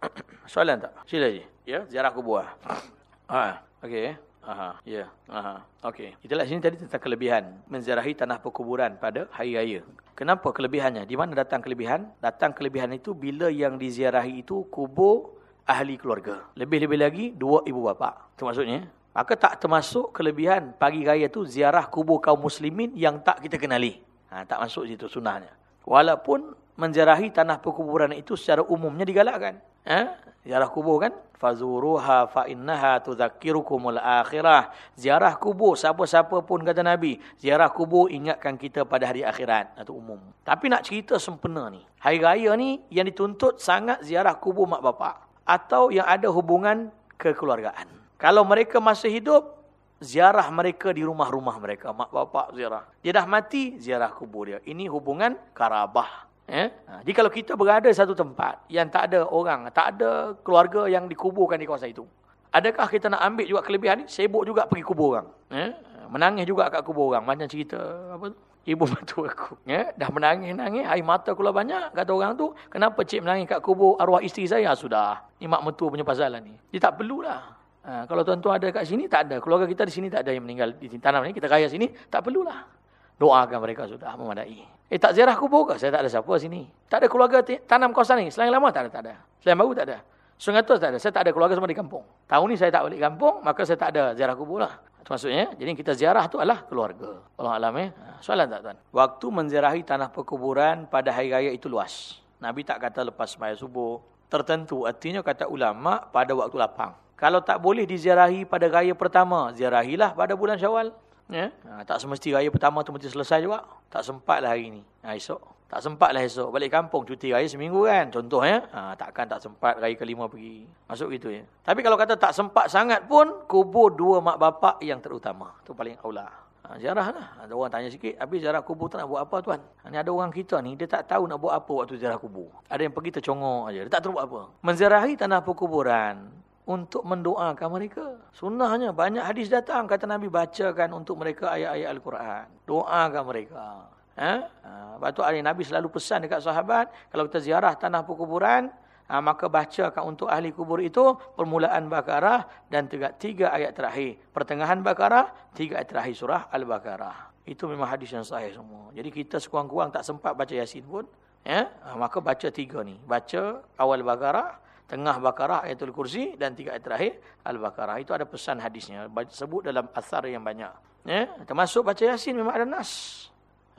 (coughs) soalan tak? Sila je. Ya, ziarah kubur. (coughs) Ha, okey. Aha, ya. Aha. Okey. Itulah sini tadi tentang kelebihan menziarahi tanah perkuburan pada hari raya. Kenapa kelebihannya? Di mana datang kelebihan? Datang kelebihan itu bila yang diziarahi itu kubur ahli keluarga. Lebih-lebih lagi dua ibu bapa. Itu maksudnya. Maka tak termasuk kelebihan pagi raya tu ziarah kubur kaum muslimin yang tak kita kenali. Ha, tak masuk situ sunnahnya. Walaupun menziarahi tanah perkuburan itu secara umumnya digalakkan. Ha? Ziarah kubur kan? Fazuruha fa innaha tudzakirukumul akhirah. Ziarah kubur siapa-siapa pun kata Nabi, ziarah kubur ingatkan kita pada hari akhirat. Itu umum. Tapi nak cerita sempena ni. Hari raya ni yang dituntut sangat ziarah kubur mak bapak atau yang ada hubungan kekeluargaan. Kalau mereka masih hidup, ziarah mereka di rumah-rumah mereka. Mak bapak ziarah. Dia dah mati, ziarah kubur dia. Ini hubungan karabah. Eh? Ha, jadi kalau kita berada satu tempat yang tak ada orang, tak ada keluarga yang dikuburkan di kawasan itu. Adakah kita nak ambil juga kelebihan ni? Sibuk juga pergi kubur orang. Eh? Menangis juga kat kubur orang. Macam cerita apa tu? Ibu (laughs) bantu aku. Ya, dah menangis-nangis, air mata keluar banyak. Kata orang tu, kenapa cik menangis kat kubur arwah isteri saya? Sudah. Ini mak mentua punya pasalan ni. Dia tak perlulah. Ha, kalau tuan-tuan ada kat sini, tak ada. Keluarga kita di sini tak ada yang meninggal di tanam ni. Kita kaya sini, tak perlulah. Doakan mereka sudah memadai. Eh tak ziarah kubur ke? Saya tak ada siapa sini. Tak ada keluarga tanam kawasan ni. Selain lama tak ada. Tak ada. Selain baru tak ada. Sungai tu tak ada. Saya tak ada keluarga semua di kampung. Tahun ni saya tak balik kampung, maka saya tak ada ziarah kubur lah. Maksudnya. Jadi kita ziarah tu adalah keluarga. Allah Alam. Ha, soalan tak tuan? Waktu menziarahi tanah perkuburan pada hari raya itu luas. Nabi tak kata lepas semaya subuh. Tertentu. Artinya kata ulama pada waktu lapang. Kalau tak boleh diziarahi pada raya pertama, ziarahilah pada bulan syawal. Ya? Ha, tak semesti raya pertama tu mesti selesai juga. Tak sempatlah hari ini. Ha, esok. Tak sempat lah esok. Balik kampung cuti raya seminggu kan. Contohnya. Ha, takkan tak sempat raya kelima pergi. Masuk gitu ya. Tapi kalau kata tak sempat sangat pun. Kubur dua mak bapak yang terutama. Itu paling aula. Ha, ziarah lah. Ada orang tanya sikit. Habis ziarah kubur tak nak buat apa tuan? Ha, ni ada orang kita ni. Dia tak tahu nak buat apa waktu ziarah kubur. Ada yang pergi tercongok aja. Dia tak tahu buat apa. Menziarahi tanah perkuburan. Untuk mendoakan mereka. Sunnahnya banyak hadis datang. Kata Nabi bacakan untuk mereka ayat-ayat Al-Quran. Doakan mereka. Ha? Ha, sebab tu Nabi selalu pesan dekat sahabat, kalau kita ziarah tanah perkuburan, ha, maka bacakan untuk ahli kubur itu permulaan Baqarah dan tiga, tiga ayat terakhir. Pertengahan Baqarah, tiga ayat terakhir surah Al-Baqarah. Itu memang hadis yang sahih semua. Jadi kita sekurang-kurang tak sempat baca Yasin pun, ya, ha, maka baca tiga ni. Baca awal Baqarah, tengah Baqarah ayatul kursi dan tiga ayat terakhir Al-Baqarah. Itu ada pesan hadisnya. Sebut dalam asar yang banyak. Ya, termasuk baca Yasin memang ada nas.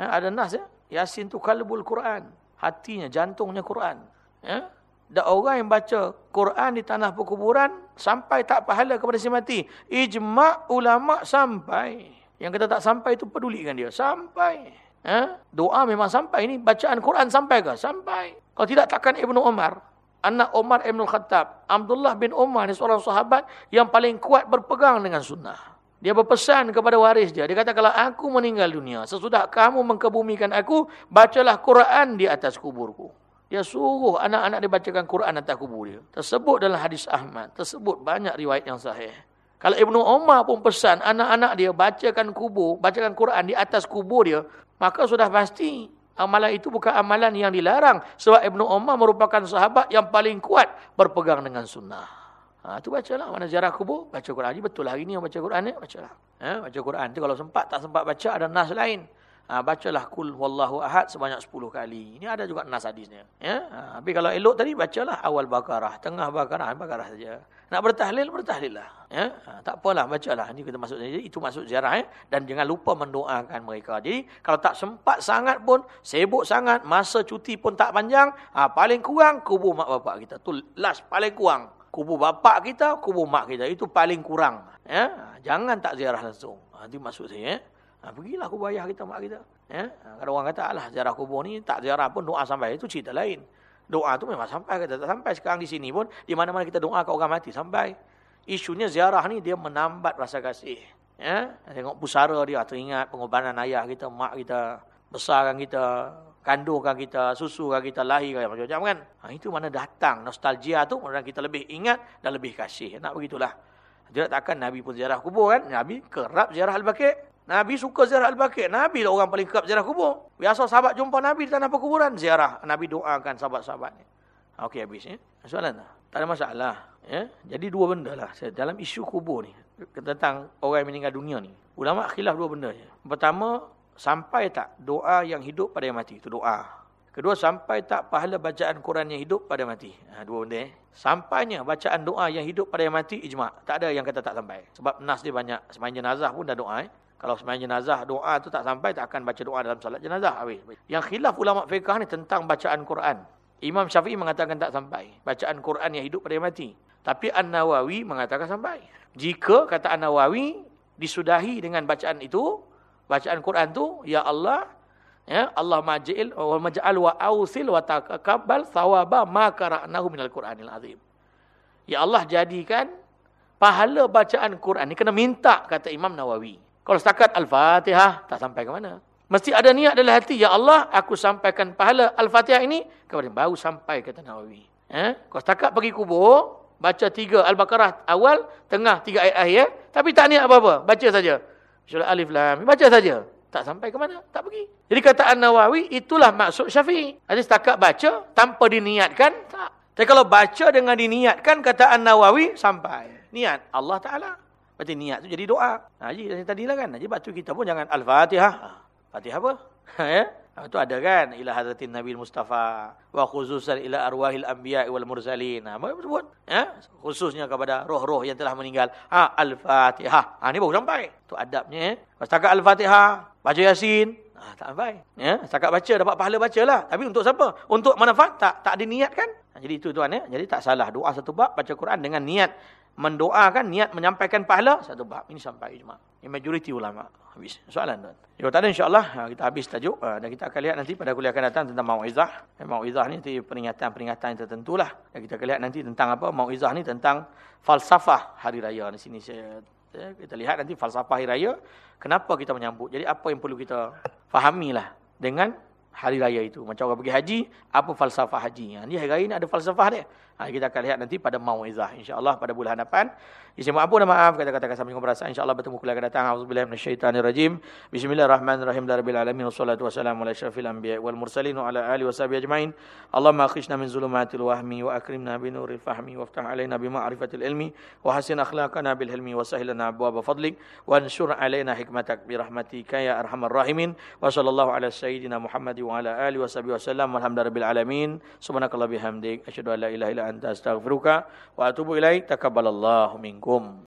Ha, ada nas ya. Yasin tu kalbul Quran. Hatinya, jantungnya Quran. Ya. Dan orang yang baca Quran di tanah perkuburan sampai tak pahala kepada si mati. Ijma' ulama' sampai. Yang kata tak sampai itu pedulikan dia. Sampai. Ya. Doa memang sampai. Ini bacaan Quran sampai ke? Sampai. Kalau tidak takkan Ibnu Umar. Anak Umar Ibn Khattab. Abdullah bin Umar ni seorang sahabat yang paling kuat berpegang dengan sunnah. Dia berpesan kepada waris dia. Dia kata, kalau aku meninggal dunia, sesudah kamu mengkebumikan aku, bacalah Quran di atas kuburku. Dia suruh anak-anak dia bacakan Quran atas kubur dia. Tersebut dalam hadis Ahmad. Tersebut banyak riwayat yang sahih. Kalau Ibnu Umar pun pesan anak-anak dia bacakan kubur, bacakan Quran di atas kubur dia, maka sudah pasti amalan itu bukan amalan yang dilarang. Sebab Ibnu Umar merupakan sahabat yang paling kuat berpegang dengan sunnah. Ha, tu bacalah. Mana ziarah kubur, baca Quran. Jadi betul hari ni yang baca Quran ni, bacalah. Ha, baca Quran. Tu kalau sempat, tak sempat baca, ada nas lain. Ha, bacalah kul wallahu ahad sebanyak 10 kali. Ini ada juga nas hadisnya. Ya? Ha, tapi kalau elok tadi, bacalah awal Baqarah. Tengah Baqarah, Baqarah saja. Nak bertahlil, bertahlil lah. Ya? Ha, tak apalah, bacalah. Ini kita masuk Jadi, itu masuk ziarah. Ya? Dan jangan lupa mendoakan mereka. Jadi, kalau tak sempat sangat pun, sibuk sangat, masa cuti pun tak panjang, ha, paling kurang kubur mak bapak kita. Tu last, paling kurang kubur bapak kita, kubur mak kita. Itu paling kurang. Ya? Jangan tak ziarah langsung. Ha, itu maksud saya. Ya? Ha, pergilah kubur ayah kita, mak kita. Ya? Ha, kalau orang kata, alah ziarah kubur ni, tak ziarah pun doa sampai. Itu cerita lain. Doa tu memang sampai. Kata, tak sampai sekarang di sini pun, di mana-mana kita doa ke orang mati, sampai. Isunya ziarah ni, dia menambat rasa kasih. Ya? Tengok pusara dia, teringat pengorbanan ayah kita, mak kita, besarkan kita, kandungkan kita, susukan kita, lahirkan macam-macam kan. Ha, itu mana datang nostalgia tu, mana kita lebih ingat dan lebih kasih. Nak begitulah. Tidak takkan Nabi pun ziarah kubur kan. Nabi kerap ziarah Al-Baqi'. Nabi suka ziarah Al-Baqi'. Nabi lah orang paling kerap ziarah kubur. Biasa sahabat jumpa Nabi di tanah perkuburan, ziarah. Nabi doakan sahabat-sahabatnya. Ha, okey habis ya. Soalan tak? Tak ada masalah. Ya? Jadi dua benda lah. Dalam isu kubur ni. Tentang orang yang meninggal dunia ni. Ulama khilaf dua benda. Pertama, sampai tak doa yang hidup pada yang mati? Itu doa. Kedua, sampai tak pahala bacaan Quran yang hidup pada mati? Ha, dua benda. Eh. Sampainya bacaan doa yang hidup pada yang mati, ijma'. Tak ada yang kata tak sampai. Sebab nas dia banyak. Semain jenazah pun dah doa. Eh. Kalau semain jenazah, doa tu tak sampai, tak akan baca doa dalam salat jenazah. Yang khilaf ulama' fiqah ni tentang bacaan Quran. Imam Syafi'i mengatakan tak sampai. Bacaan Quran yang hidup pada yang mati. Tapi An-Nawawi mengatakan sampai. Jika, kata An-Nawawi, disudahi dengan bacaan itu, bacaan Quran tu ya Allah ya Allah maj'il wa maj'al wa ausil wa taqabbal thawaba ma qara'nahu minal Qur'anil azim. Ya Allah jadikan pahala bacaan Quran ni kena minta kata Imam Nawawi. Kalau setakat Al-Fatihah tak sampai ke mana? Mesti ada niat dalam hati ya Allah aku sampaikan pahala Al-Fatihah ini kepada baru sampai kata Nawawi. Eh? Kalau setakat pergi kubur baca tiga Al-Baqarah awal, tengah tiga ayat akhir, tapi tak niat apa-apa, baca saja. Surah Alif Lam. Baca saja. Tak sampai ke mana? Tak pergi. Jadi kata An-Nawawi, itulah maksud Syafi'i. Jadi setakat baca, tanpa diniatkan, tak. Tapi kalau baca dengan diniatkan, kata An-Nawawi, sampai. Niat Allah Ta'ala. Berarti niat tu jadi doa. Haji, tadi lah kan. Haji, batu kita pun jangan Al-Fatihah. Fatihah apa? ya? Itu ada kan ila hadratin Nabi Mustafa wa khususan ila arwahil anbiya wal mursalin. Apa sebut? Ya, khususnya kepada roh-roh yang telah meninggal. Ha, Al-Fatihah. Ha ni baru sampai. Tu adabnya. Eh. Pas Setakat Al-Fatihah, baca Yasin, Ha, tak sampai. Ya, setakat baca dapat pahala bacalah. Tapi untuk siapa? Untuk manfaat tak tak ada niat kan? Jadi itu tuan ya. Jadi tak salah doa satu bab baca Quran dengan niat mendoakan niat menyampaikan pahala satu bab ini sampai ijma. Ini majoriti ulama. Habis. Soalan tuan. Tak ada insya-Allah ha, kita habis tajuk ha, dan kita akan lihat nanti pada kuliah akan datang tentang mauizah. Eh, mauizah ni nanti peringatan-peringatan tertentulah. Dan kita akan lihat nanti tentang apa? Mauizah ni tentang falsafah hari raya di sini saya ya, kita lihat nanti falsafah hari raya kenapa kita menyambut. Jadi apa yang perlu kita fahamilah dengan hari raya itu. Macam orang pergi haji, apa falsafah haji. Ha, ni hari raya ni ada falsafah dia. Ha, kita akan lihat nanti pada mauizah insya-Allah pada bulan hadapan. Isi ampun dan maaf kata-kata kami perasaan insya-Allah bertemu kuliah akan datang. Auzubillahi minasyaitonirrajim. Bismillahirrahmanirrahim. Rabbil alamin wassalatu wassalamu ala asyrafil anbiya wal mursalin wa ala alihi washabihi ajmain. Allahumma akhrijna min zulumatil wahmi wa akrimna bi nuril fahmi waftah alaina bi ma'rifatil ilmi wa hasin akhlaqana bil hilmi wa sahhil lana abwaaba fadlik wa anshur alaina hikmatak bi rahmatika ya arhamar rahimin. Wa sallallahu ala sayyidina Muhammad wa ala alihi washabihi wasallam. Alhamdulillahirabbil alamin. Subhanakallah bihamdik la ilaha illa anta astaghfiruka wa atubu ilaik. Takabbalallahu minkum.